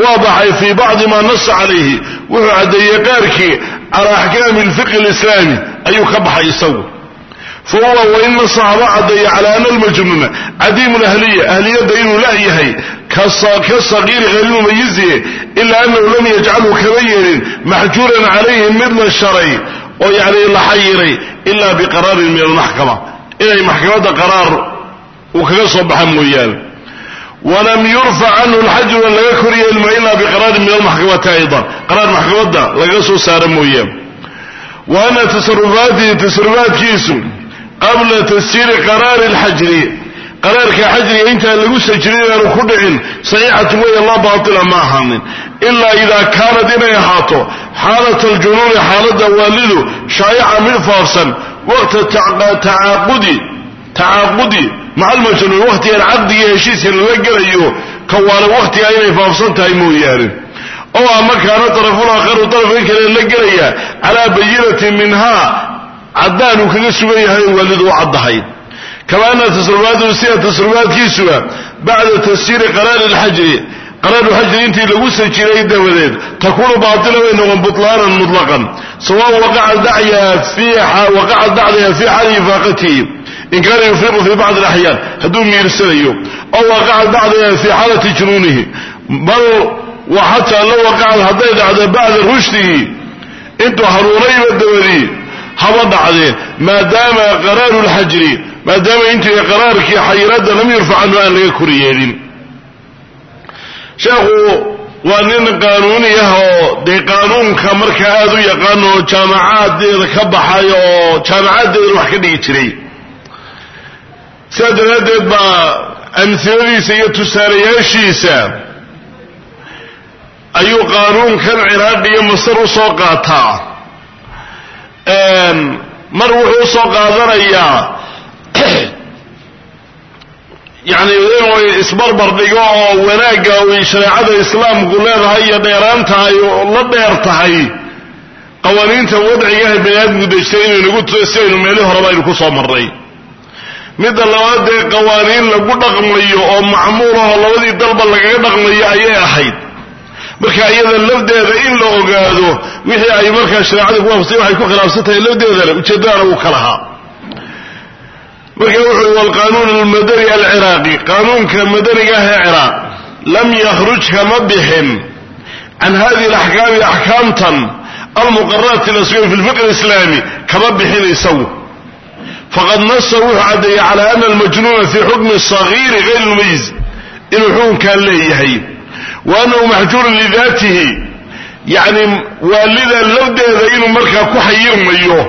Speaker 1: waa baxay fii bacdi ma nasa calayhi wuxuu caddeeyey qaarkii cala axkaami alfiqhi alislaami ayuu ka baxay isagu fahuwa wain nasa haba caddeeya cala ana lahliya ahliyadda inuu la-yahay ka sagiiri hayrmumayizi ilaa anahu lam yajcalhu kama yeelin. Maxjuuran calayhi mid la sharay oo yani la xayiray ila biqaraarin min almaxkama. Inay maxkamadda qaraar uu kaga soo baxa mooyaane. Walam yurfac canhu lxajru an laga kor yeelma ila biqaraarin min almaxkamati aydan. Qaraar maxkamadda lagaga soo saara mooyaane. Wa ana tasarufaadkiisu qabla tasjiiri qaraari lxajri qaraarka xajriga intaan lagu sajrin inaanu ku dhicin saxiixatu weya la baatila ma ahaanin. Ilaa idaa kaanad inay ahaato xaalat aljunuuni xaaladda waalidu shaa'ica mid faafsan waqta tacaaqudi tacaaqudi maca almajnuun waqtigan caqdiga heshiiska lala gelayo kawaale waqtiga inay faafsan tahay mooyaane. Oo ama kaana daraful aakharu darafkan kale la gelaya calaa bayinatin minhaa caddaan uu kaga sugan yahay waalidu u caddahay. Kama ana tasrufaatuhu sida tasrufaadkiisuba bacda tasjiiri qaraari lxajri qaraaru xajri intii lagu sajiray dabadeed takuunu baatila way noqon butlaanan mutlaqan. Sawaء waqaca dacyaa fii xaali ifaaqatihi in kaana yufiiqu fi bacdi alaxyaan. Hadduu miirsanayo. Ow waqaca dacdaha fii xaalati junuunihi. Bal xataa la waqacad hadday dhacdo bacda rushdihi. Intuu hanuunayba dabadii haba dhacdee maadaama qaraaru lxajri maadaama intii qaraarkii xayiradda lam yurfac canhu aan laga kori yeelin sheekhu waa nin qaanuuni ah oo dee qaanuunka marka aada u yaqaan oo jaamacaadeeda ka baxay oo jaamacaadeeda wax ka dhigi jiray. Sidaa daraaddeed baa amhiladiisa iyo tusaalayaashiisa ayuu qaanuunkan ciraaq iyo masar u soo qaataa mar wuxuu u soo qaadanayaa yani isbarbar dhigo oo wanaagga uy shareecada islaamku leedahay iyo dheeraanta ay la dheer tahay qawaaniinta wadcigaha bani aadamku dejtay inuu nagu tuso si aynu meelii horeba aynu ku soo marnay. Midda labaad dee qawaaniin lagu dhaqmayo oo macmuul ahoo labadii dalba lagaga dhaqmayo ayay ahayd marka iyada lafdeeda in la ogaado wixii ay markaa shareecada ku waafsay waxay ku khilaafsan tahay lafdeedana ujeeddadana wuu ka marka wuxuu walqaanuun almadani alciraaqi qaanuunka madaniga ah ee ciraaq lam yakhruj kama bixin can hadihi alaxkaami axkaamtan almuqararati lasugay fi lfiqh alislaami kama bixin isagu. Faqad nasa wuxuu caddeeyey cala ana almajnuuna fi xukmi sagiiri gayr lmumayiz inuu xukunkan leeyahay wa anahu maxjuurun lidaatihi. Yacni waalida lafdeeda inuu markaa ku xayirmayo.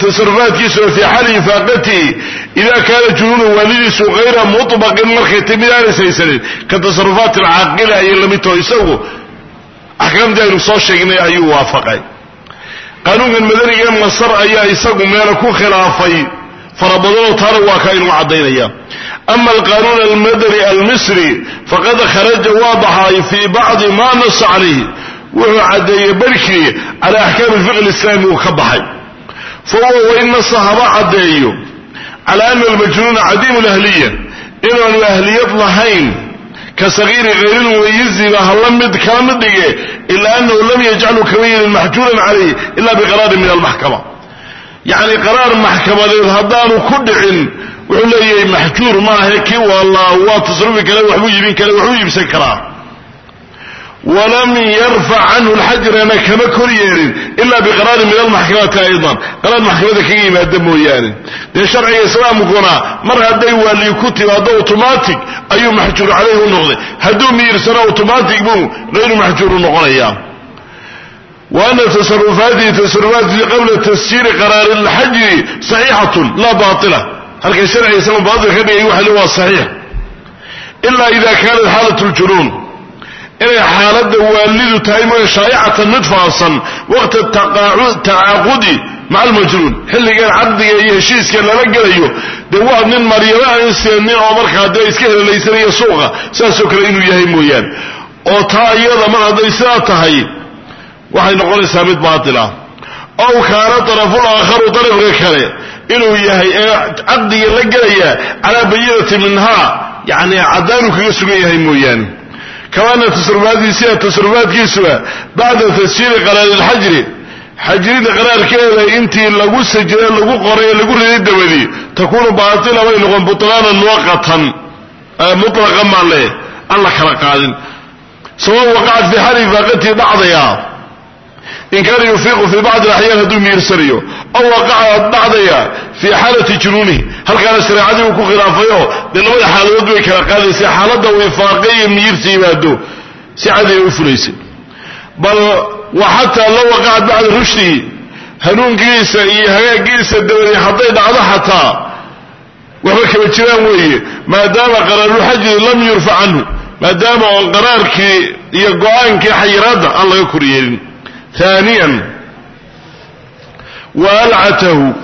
Speaker 1: Tasarufaadkiisuna fii xaali ifaaqatihi ida kaana junuunu waalidiisu hayra muطbaqin markay tay mid aanas haysanin ka tasarufaati alcaaqila ayay lamidtaho isagu. Axkaamtii aynu soo sheegnay ayuu waafaqay. Qaanuunkan madaniga masar ayaa isagu meelo ku khilaafay. Fara badanoo taana waa kaa inuu caddaynaya ama alqaanuun almadani almisri faqad kharaja waa baxay fii bacdi ma nasa calayh wuxuu caddeeyey barhkii cala axkaami fiqi lislaami uu ka baxay fa wain nasa haba caddeeyo cala ana almajnuuna cadiimu lahliya inaanu ahliyad lahayn ka sagiiri hayrilmumayiziba hala mid kala dhige ilaa anahu lam yajcalu kama yeelin maxjuuran calayh ila biqaraarin min almaxkama yacni qaraar maxkamadeed haddaanu ku dhicin wuxuu leeyahay maxjuur maahe kii wallaa waa tasrufi kale waxbuu iibin kale waxbuu iibsan karaa. Walam yarfac canhu lxajrana kama kor yeelin ila biqaraarin min almaxkamati aydan. Qaraar maxkamada kaga yimaada mooyaane. Dee sharciga islaamkuna mar hadday waaliyi ku timaado automatic ayuu maxjuur caleyh u noqday. Hadduu miirsano automatic buu hayru maxjuur u noqonayaa wa ana tasarufaatihi tasarufaatihi qabla tasjiiri qaraari lxajri saxiixatun laa baatila halkay sharciga islaam baatil ka dhigay waxa waa saxiix ila ida kaanat xaalat ljunuun inay xaaladda waalidu tahay mooya shaa'icatan mid faafsan waqta tacaaqudi maca almajnuun. Xilligan caqdiga iyo heshiiska lala gelayo dee waa nin maryamo aan seenin oo markaa dee iska helalaysanaya suuqa saasoo kale inuu yahay mooyaane oo taa iyada mar hadday sidaa tahay waxay noqonaysaa mid baatila ow kaana taraful aakharu darafka kale inuu yahay caqdiga la gelaya calaa bayinati minhaa yani caddaanu kaga sugan yahay mooyaane. Kamaana tasarufaadii sida bacda tasjiili qaraari lxajri xajrida qaraarkeeda intii lagu sajida lagu qoray lagu riday dabadi takuunu baatila bay noqon butlaanan muwaqatan mutlaqan baan le aan la kala qaadin. Sawa waqacat fi xali faaqatii dhacdaya in kaana yufiiqu fi bacdi alaxyaan hadduu miirsanayo aw waqaca dhacdaya fii xaalati junuunihi halkaana shareecadii uu ku khilaafayo dee labada xaaladood bay kala qaadaysa xaaladda uu ifaaqay iyo miyirsa yimaado si cadiga u fulaysay bal wa xataa low waqacat bacda rushdihi hanuunkiisa iyo hagaagiisa dabadi hadday dhacdo xataa waxba kaba jiraan weeye maadaama qaraarulxajri lam yurfac canhu maadaama oon qaraarkii iyo go'aankii xayiraadda aan laga koryeelin ثaaniya waalcatahu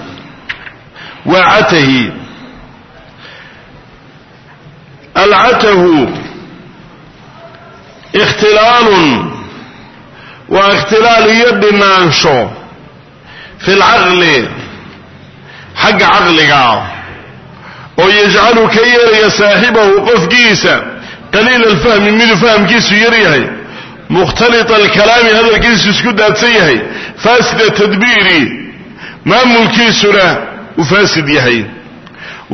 Speaker 1: wacatahi alcatahu ikhtilaalun waa ikhtilaal iyo dhinaansho fi lcaqli xagga caqliga oo yajcalu ka yeelaya saaxibahu qofkiisa qaliila alfahmi midu fahamkiisu yaryahay mukhtalit alkalaami hadalkiisu isku daadsan yahay faasida tadbiiri maamulkiisuna uu faasid yahay.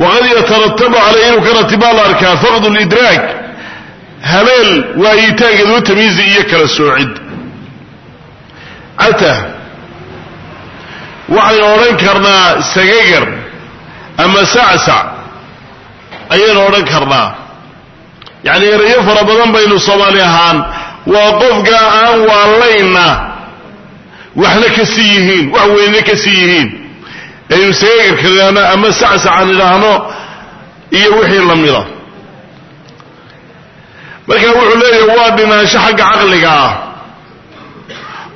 Speaker 1: Waqad yataratabu calayh inuu ka ratibaa la arkaa faqdu lidraag habeel waayitaankeed u tamyiizi iyo kala soocid. Cata waxaynu odhan karnaa sagagar ama sacsac ayaynu odhan karnaa. Yacni erayo fara badan baynu soomaali ahaan waa qofka aan waalayna waxna ka sii yihiin wax weynna ka sii yihiin. Aynu sagagarka idhaahno ama sacsacan idhaahno iyo wixii la mida. Marka wuxuu leeyahay waa dhinaansho xagga caqliga ah.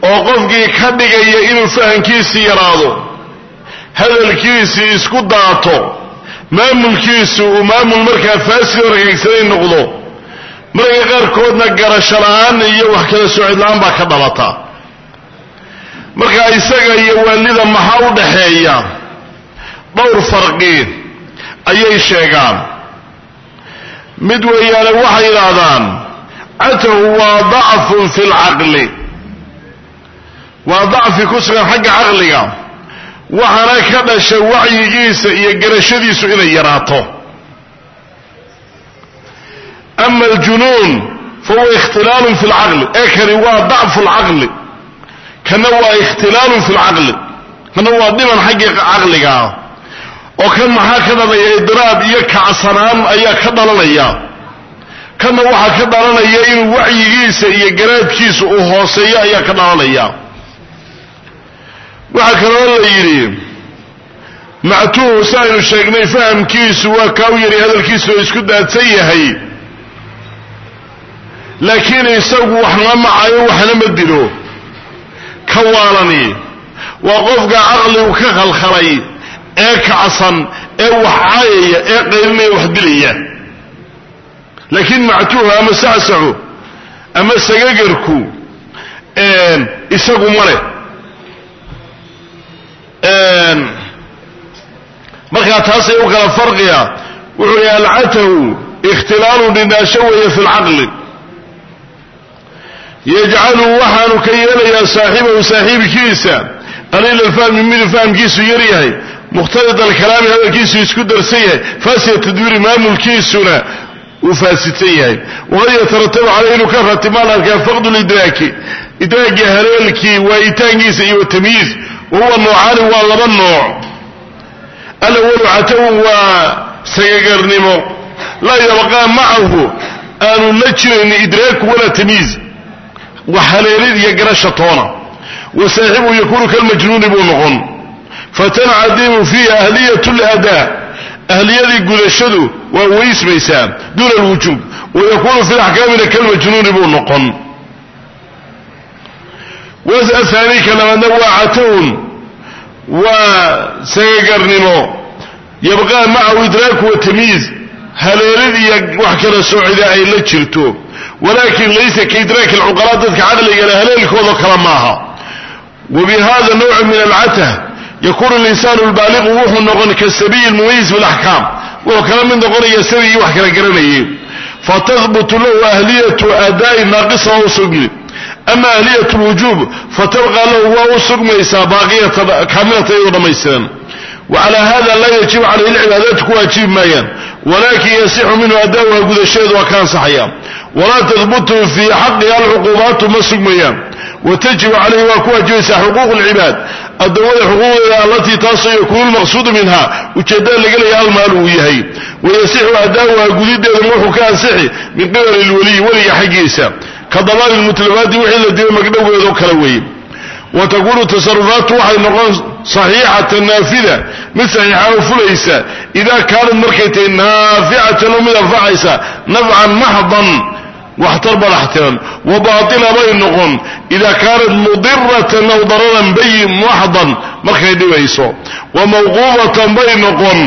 Speaker 1: Oo qofkii ka dhigaya inuu fahamkiisii yaraado hadalkiisii isku daato maamulkiisu uu maamul markaa faasid oo ragaegsanay noqdo mararka qaarkoodna garasho la'aan iyo wax kala soocid la'aan baa ka dhalata. Marka isaga iyo waalida maxaa u dhaxeeya? Dhowr farqi ayay sheegaan. Mid weeyaane waxay yidhaahdaan catahu waa dacfun fi lcaqli waa dacfi ku sugan xagga caqliga waxaana ka dhasha wacyigiisa iyo garashadiisu inay yaraato ama aljunuun fahuwa ikhtilaalun fi lcaqli ee kani waa dacfu lcaqli kana waa ikhtilaalun fi lcaqli kana waa dhiman xaggii caqliga ah oo kan maxaa ka dhalanaya idraab iyo kacsanaan ayaa ka dhalanaya kanna waxaa ka dhalanaya inuu wacyigiisa iyo garaadkiisa uu hooseeyo ayaa ka dhalanaya waxaa kaloo la yidhi mactuuhu si aynu sheegnay fahamkiisu waa kaa u hadalkiisu isku daadsan yahay laakiin isagu waxna macayo waxna ma dilo. Ka waalani. Waa qofka caqligu ka khalkhalay ee kacsan ee wax caayaya ee qaylinaya wax dilaya. Laakiin mactuuhu ama sacsacu ama sagagarku isagu male markaa taasay u kala farqiya wuxuu yihi alcatahu ikhtilaalu dhinaasho weeye fi lcaqli yajcalu waxaanu ka yeelayaa saaxibahu saaxiibkiisa. Qaliila alfahmi midu fahamkiisu yar yahay mukhtalid alkalaami hadalkiisu isku darsan yahay faasiya tadbiiri maamulkiisuna uu faasidsan yahay. Waqad yataratabu caleyh inuu ka ratimaan arkaa faqdu lidraaki idraagii haleelkii waayitaankiisa iyo tamyiiz wa noocaani waa laba nooc. Alawalu catawun waa sagagarnimo. Laa yabqaa macahu aanu la jirayn idraaku walaa tamyiiz wax haleelid iyo garasha toona wa saaxibuhu yakuunu kalmajnuuni buu noqon fatancadimu fiihi ahliyat ladaa ahliyadii gudashadu waa weysmaysaa duuna alwujuub wa yakuunu fi laxkaamina kalmajnuuni buu noqon wahaani ka labaadna waa catawun waa sagagarnimo yabqaa macahu idraaku wa tamyiiz haleelid iyo wax kala soocida ay la jirto walakin laysa kaidraaki alcuqalaa dadka caqliga le haleelkooda kale maaha. Wa bi hada nawcu min alcatah yakunu linsaanu lbaaliqu wuxuu noqon kasabiyi lmumayis fi laxkaam wuxuu kala mid noqonaya sabigii wax kala garanayay. Fatahbutu lahu ahliyatu aadaai naaqisa waa u sugmi ama ahliyat lwujuub fatabqa lahu waa u sugmaysaa baaqiyatan kaamilata iyadoo dhammaystiran wacalaa hada laa yajibu calayhi lcibaadaatu ku waajibi maayaan walakin yasixu minhu adaaha gudashadeedu waa ka ansaxaya walaa tahbutu fii xaqihi alcuquubaatu ma sugmayaan watajibu calayhi waa ku waajibaysaa xuquuq lcibaad addoommada xuquuqdeeda allatii taasoo yakuunu lmaqsuudu minha ujeeddada laga leeya almaalu uu yahay. wayasixu adaaha gudideeduna wuxuu ka ansixi min qibali lwaliyi weliga xaggiisa. ka damaani lmutlafaati wixii la dilay magdhowgeedo kale weeye saxiixatan naafida mid saxiixa oo fulaysa idaa kaanad markay tahay naaficatan oo mid anfacaysa nafcan maxdan waxtar badaxtiran wa baaila bay noqon idaa kaanat mudiratan aw dararan bayin maxdan markay dhibayso wa mawquufatan bay noqon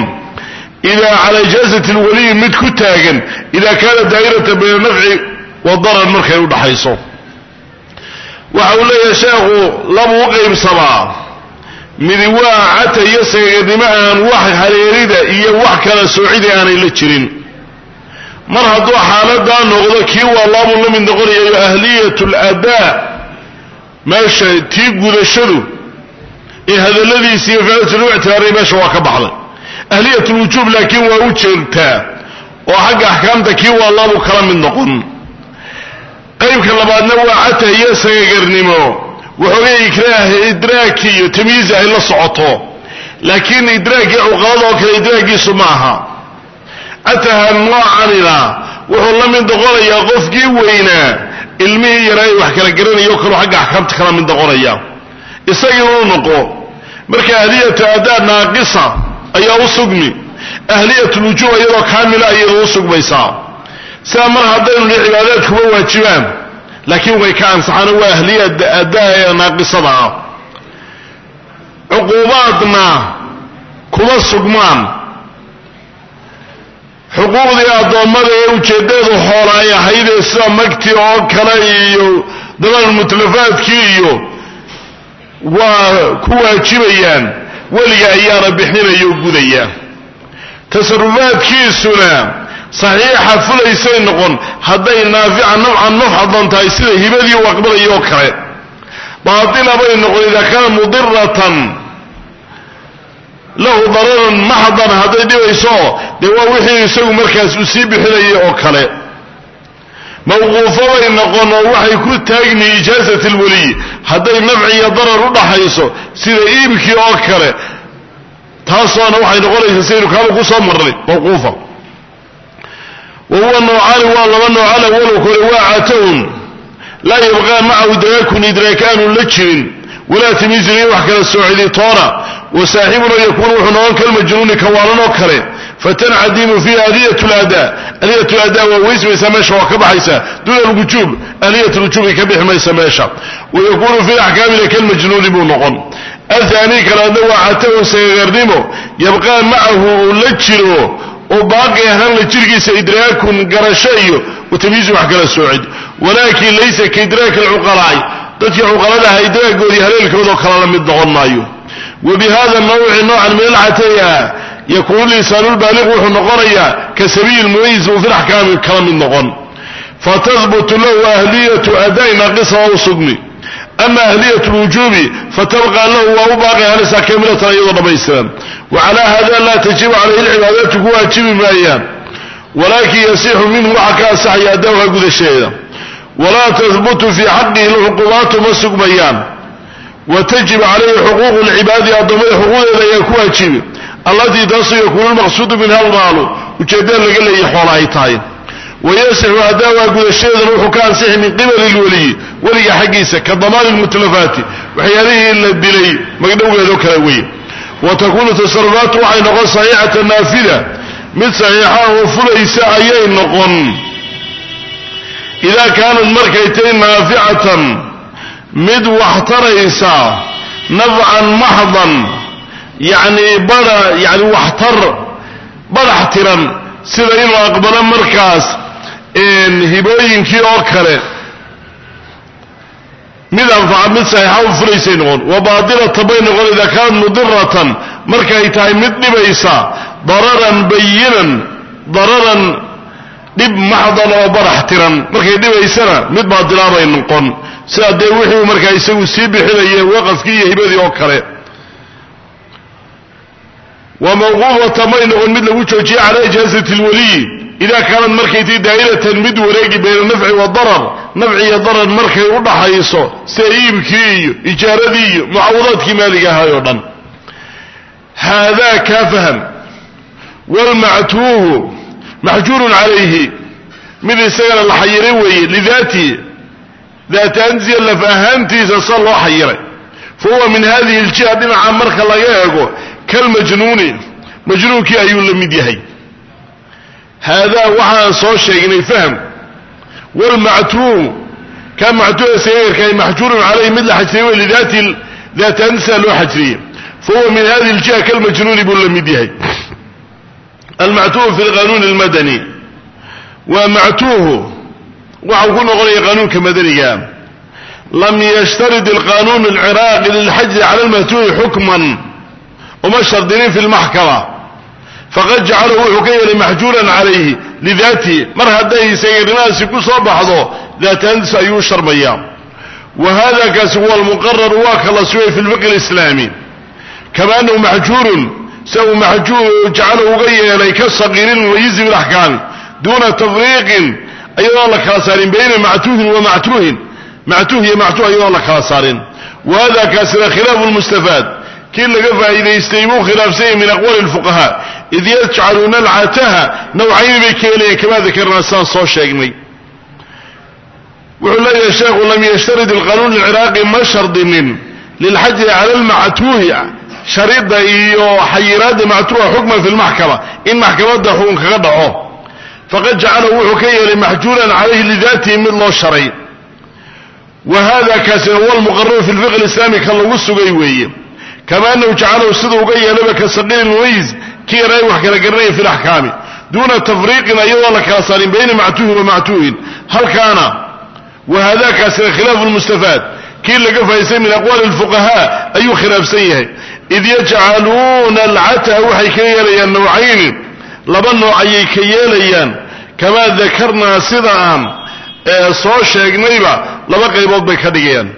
Speaker 1: idaa cala ijaazati lwaliyi mid ku taagan ida kaanat daa'iratan bayna nafci wa darar markay udhaxayso midi waa cata iyo sagagadnimo aan wax haleelida iyo wax kala soocida aanay la jirin. Mar hadduu xaaladaa noqdo kii waa laabuu la mid noqonayayo ahliyat ladaa meesha tii gudashadu ee hadalladiisi iyo ficlatu lu ictibaaray meesha waa ka baxday. Ahliyat lwujuub laakiin waa u jeegtaa oo xagga axkaamta kii waa laabuu kala mid noqon. Qaybka labaadna waa cata iyo sagagarnimo waxoogay ikraah idraaki iyo tamyiiz ay la socoto. Laakiin idraakii cuqalada oo kale idraakiisu ma aha. Cataha noocanina wuxuu la mid noqonayaa qofkii weynaa ilmihii yaraa ay wax kala garanayo kaloo xagga axkaamta kala mid noqonaya isagiina u noqo. Marka ahliyatu adaa naaqisa ayaa u sugmi. Ahliyat lwujuub iyadoo kaamila ayayna u sugmaysaa. Sidaa mar haddaynu ni cibaadaad kuma waajibaan laakiin way ka ansaxaan waa ahliya adaa ee naaqisada ah. Cuquubaadna kuma sugmaan. Xuquuqdii addoommada ee ujeeddadu xoola ay ahaydee sida magti oo kale iyo damaan mutlafaadkii iyo waa ku waajibayaan weliga ayaana bixinayo gudaya. Tasarufaadkiisuna saxiixa fulaysay noqon hadday naafica nafcan nafxadan tahay sida hibadii u aqbalaya oo kale. Baaila bay noqon idaa kaana mudiratan lahu dararan maxdan hadday dhibayso dee waa wixii isagu markaas uu sii bixinayay oo kale. Mawquufo bay noqon oo waxay ku taagni ijaazat lwaliy hadday nafci iyo darar u dhaxayso sida iibkii oo kale. Taasoona waxay noqonaysaa sidaynu kaaba ku soo marnay mawquufa wa huwa noocaani waa laba nooc alawalu kore waa catahun laa yabqaa macahu idraakun idraak aanu la jirin walaa tamiizun iyo wax kala soocidi toona wa saaxibuna yakuunu wuxuu noqon kalmajnuuni kawaalan oo kale fatancadimu fiiha aliyat ladaa aliyat ladaa waa weysmaysaa meesha waa ka baxaysaa duuna alwujuub aliyat lwujuubi ka bixi maysa meesha wayakunu fi axkaamina kalmajnuuni buu noqon athani kalaadna waa catahu sagagarnimo yabqaa macahu uu la jiro oo baaqi ahaan la jirkiisa idraakun garasho iyo watamyiizu wax kala soocid. Walaakin laysa kaidraaki alcuqalaa'i. Dadkii cuqaladaha idraagoodii haleelkoodoo kala la mid noqon maayo. Wa bi nawci noocan min alcataya yakuunu lisaanulbaaliq wuxuu noqonayaa ka sabiyi lmumayiz uu fi laxkaami kala mid noqon. Fatahbutu lahu ahliyatu adaa'i naaqisa u sugmi ama ahliyat lwujuubi fatabqa lahu waa u baaqi ahanaysaa kaamilatan iyadoo dhammaystiran wa calaa hada laa tajibu calayhi lcibaadaatu ku waajibi maayaan walaakin yasixu minhu waxaa ka asaxaya adawha gudasheeda walaa tahbutu fii xaqihi lcuqubaatu ma sugmayaan wa tajibu calayhi xuquuqu lcibaadi addoommada xuquuqdeeda ayaa ku waajibi allatii taasu yakuunu lmaqsuudu minha almaalu ujeeddada laga leeyahy xoola ay tahay wayasixu adaawa gudashadeedana wuxuu ka ansixi min qibali lweliyi weliga xaggiisa ka damaani lmutlafaati waxyaalihii la dilay magdhowgeedoo kale wey wa takuunu tasarufaatu waxay noqon saxiixatan naafida mid saxiixa oo fulaysa ayay noqon idaa kaanat markay tahay naaficatan mid waxtaraysa nafcan maxdan yacni bada yani waxtar badax tiran sida inuu aqbalo markaas hibooyinkii oo kale. Mid anfaca mid saxiixa u fulaysay noqon. Wa bay noqon idaa kaanat mudiratan markay tahay mid dhibaysa dararan bayinan dararan dhib maxdan oo barax tiran. Markay dhibaysana mid baadilaabay noqon. Sidaa dee wixii markaa isagu sii bixinaya waqafkii iyo hibadii oo kale. Wa mawquufatan may noqon mid lagu joojiye cala ijaazati lwaliyi idaa kaanad markay tii daa'iratan mid wareegi bayna nafci wa darar nafci iyo darar markay u dhaxayso sida iibkii iyo ijaaradii iyo mucawadaadkii maaliga ahaay oo dhan haadaa kaa faham wlmactuuhu maxjuurun calayhi mid isagana la xayiray weeye lidaatihi daataantiisa laf ahaantiisa sa loo xayiray fa huwa min hadihi aljiha dhinaca marka laga eego kalmajnuuni ayuu la mid yahay haadaa waxaan soo sheegnay fahm wlmactuuhu ka mactuuha sageerkaay maxjuurun calayhi mid la xajiriyey wey lidaatihi daataantiisa loo xajiriyey fa huwa min hadihi aljiha kalmajnuuni buu la mid yahay almactuuhu fi lqanuuni almadani waa mactuuhu waxau ku noqonaya qanuunka madaniga lam yashtarid alqanuun alciraaqi lilxajri cala almahtuuhi xukman uma shardinin fi lmaxkama faqad jacalahu wuxuu ka yeelay maxjuuran calayhi lidaatihi mar hadday sageernimahaasi ku soo baxdo daataantiisa ayuu sharmaya wa hada kaasi huwa almuqararu waa ka sugay fi lfiqi alislaami kama anahu maxjuurun sia uu maxjuur jacalahu uga yeelay ka saqiiri lmumayizi bilaxkaami duuna tafriiqin ayadoon la kala saarin bayna mactuuhin wa mactuuhin. Mactuuh iyo mactuuh ayadoon la kala saarin. Wa hada kaasina khilaafu lmustafaad kii laga faa'iidaystay buu khilaafsanyay min aqwali lfuqahaa id yajcaluuna alcataha nawcayni bay ka helayeen kamaa dakarnaa sidaan soo sheegnay. Wuxuu leeyahay sheekhu lam yashtarid alqanuun alciraaqi ma shardinin. Lilxajri cala almactuuhi sharida iyo xayiraadda mactuuha xukman fi lmaxkama in maxkamadda xukun kaga dhaco. Faqad jacalahu wuxuu ka yeelay maxjuuran calayhi lidaatihi mid loo sharay. Wa hada kaasina huwa almuqararu fi lfiqi alislaami kan lagu sugay weeye kama anahu jacalahu siduu uga yeelayba ka saqiiri lmumayiz kii yaray wax kala garanaya fi laxkaami duuna tafriiqin ayadoo la kala saarin bayna mactuuhin wa mactuuhin halkaana wa hada kaasina khilaafu lmustafaad kii laga fahaysay min aqwaali lfuqahaa ayuu khilaafsan yahay id yajcaluuna alcataha waxay ka yeelayaan nawcayni laba nooc ayay ka yeelayaan kamaa dakarnaa sida aan soo sheegnayba laba qaybood bay ka dhigayaan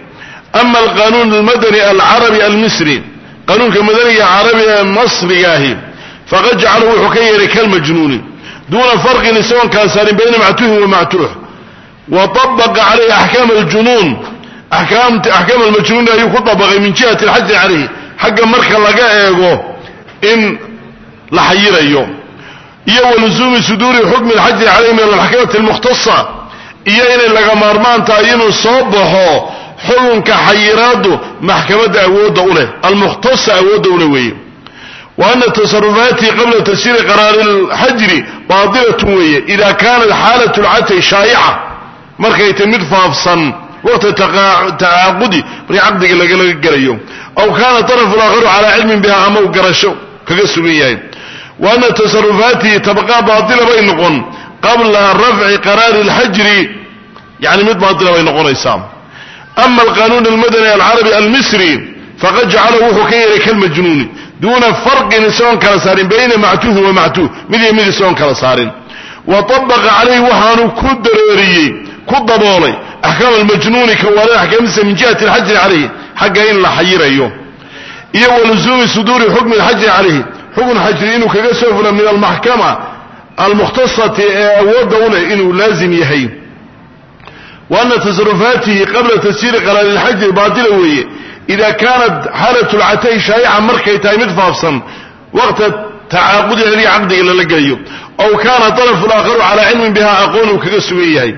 Speaker 1: ama alqanuun almadani alcarabi almisri qanuunka madaniga carabiga masrigaahi faqad jacalahu wuxuu ka yeelay kalmajnuuni duuna farqin isagoon kala saarin bayna mactuuhin wa mactuuh wa طabaqa calayhi axkaam aljunuun axkaam almajnuuni ayuu ku dabaqay min jihati alxajri calayhi xagga marka laga eego in la xayirayo iyo walusuumi suduuri xukmi alxajri calayhi min almaxkamati almukhtasa iyo inay laga maarmaan tahay inuu soo baxo xukunka xayiraaddu maxkamadda awoodda u leh almukhtasa awoodda u leh weeye. Wa ana tasarufaatihi qabla tashiiri qaraari alxajri baatilatun weeye ida kaanat xaalat lcatay shaa'ica markay tay mid faafsan waqta tacaaqudi markii caqdiga lagala gelayo. Aw kaana طarafu laakharu calaa cilmin biha ama u garasho kaga sugan yahay. Wa ana tasarufaatihi tabqaa baatila bay noqon qabla rafci qaraari اlxajri yani mid baatila bay noqonaysaa ama alqanuun almadani alcarabi almisri faqad jacalahu wuxuu ka yeelay kalmajnuuni duuna farqin isagoon kala saarin bayna mactuuhin wa mactuuh mid iyo mid isagoon kala saarin wa طabaqa calayhi waxaanu ku dareeriyey ku daboolay axkaam almajnuuni kawaala axkaamtiisa min jihati alxajri calayhi xagga in la xayirayo iyo waluzuumi suduuri xukmi alxajri calayhi xukun xajri inuu kaga soo fula min almaxkama almukhtasati ee awoodda u inuu laazim yahay wa ana tasarufaatihi qabla tasjiiri qaraari lxajri baatila weeye ida kaanat xaalat lcatay shaayica markay tahay mid faafsan waqta tacaaqudi hadiga caqdiga lala gelayo aw kaana طarafu laakharu calaa cilmin biha aqoon uu kaga sugan yahay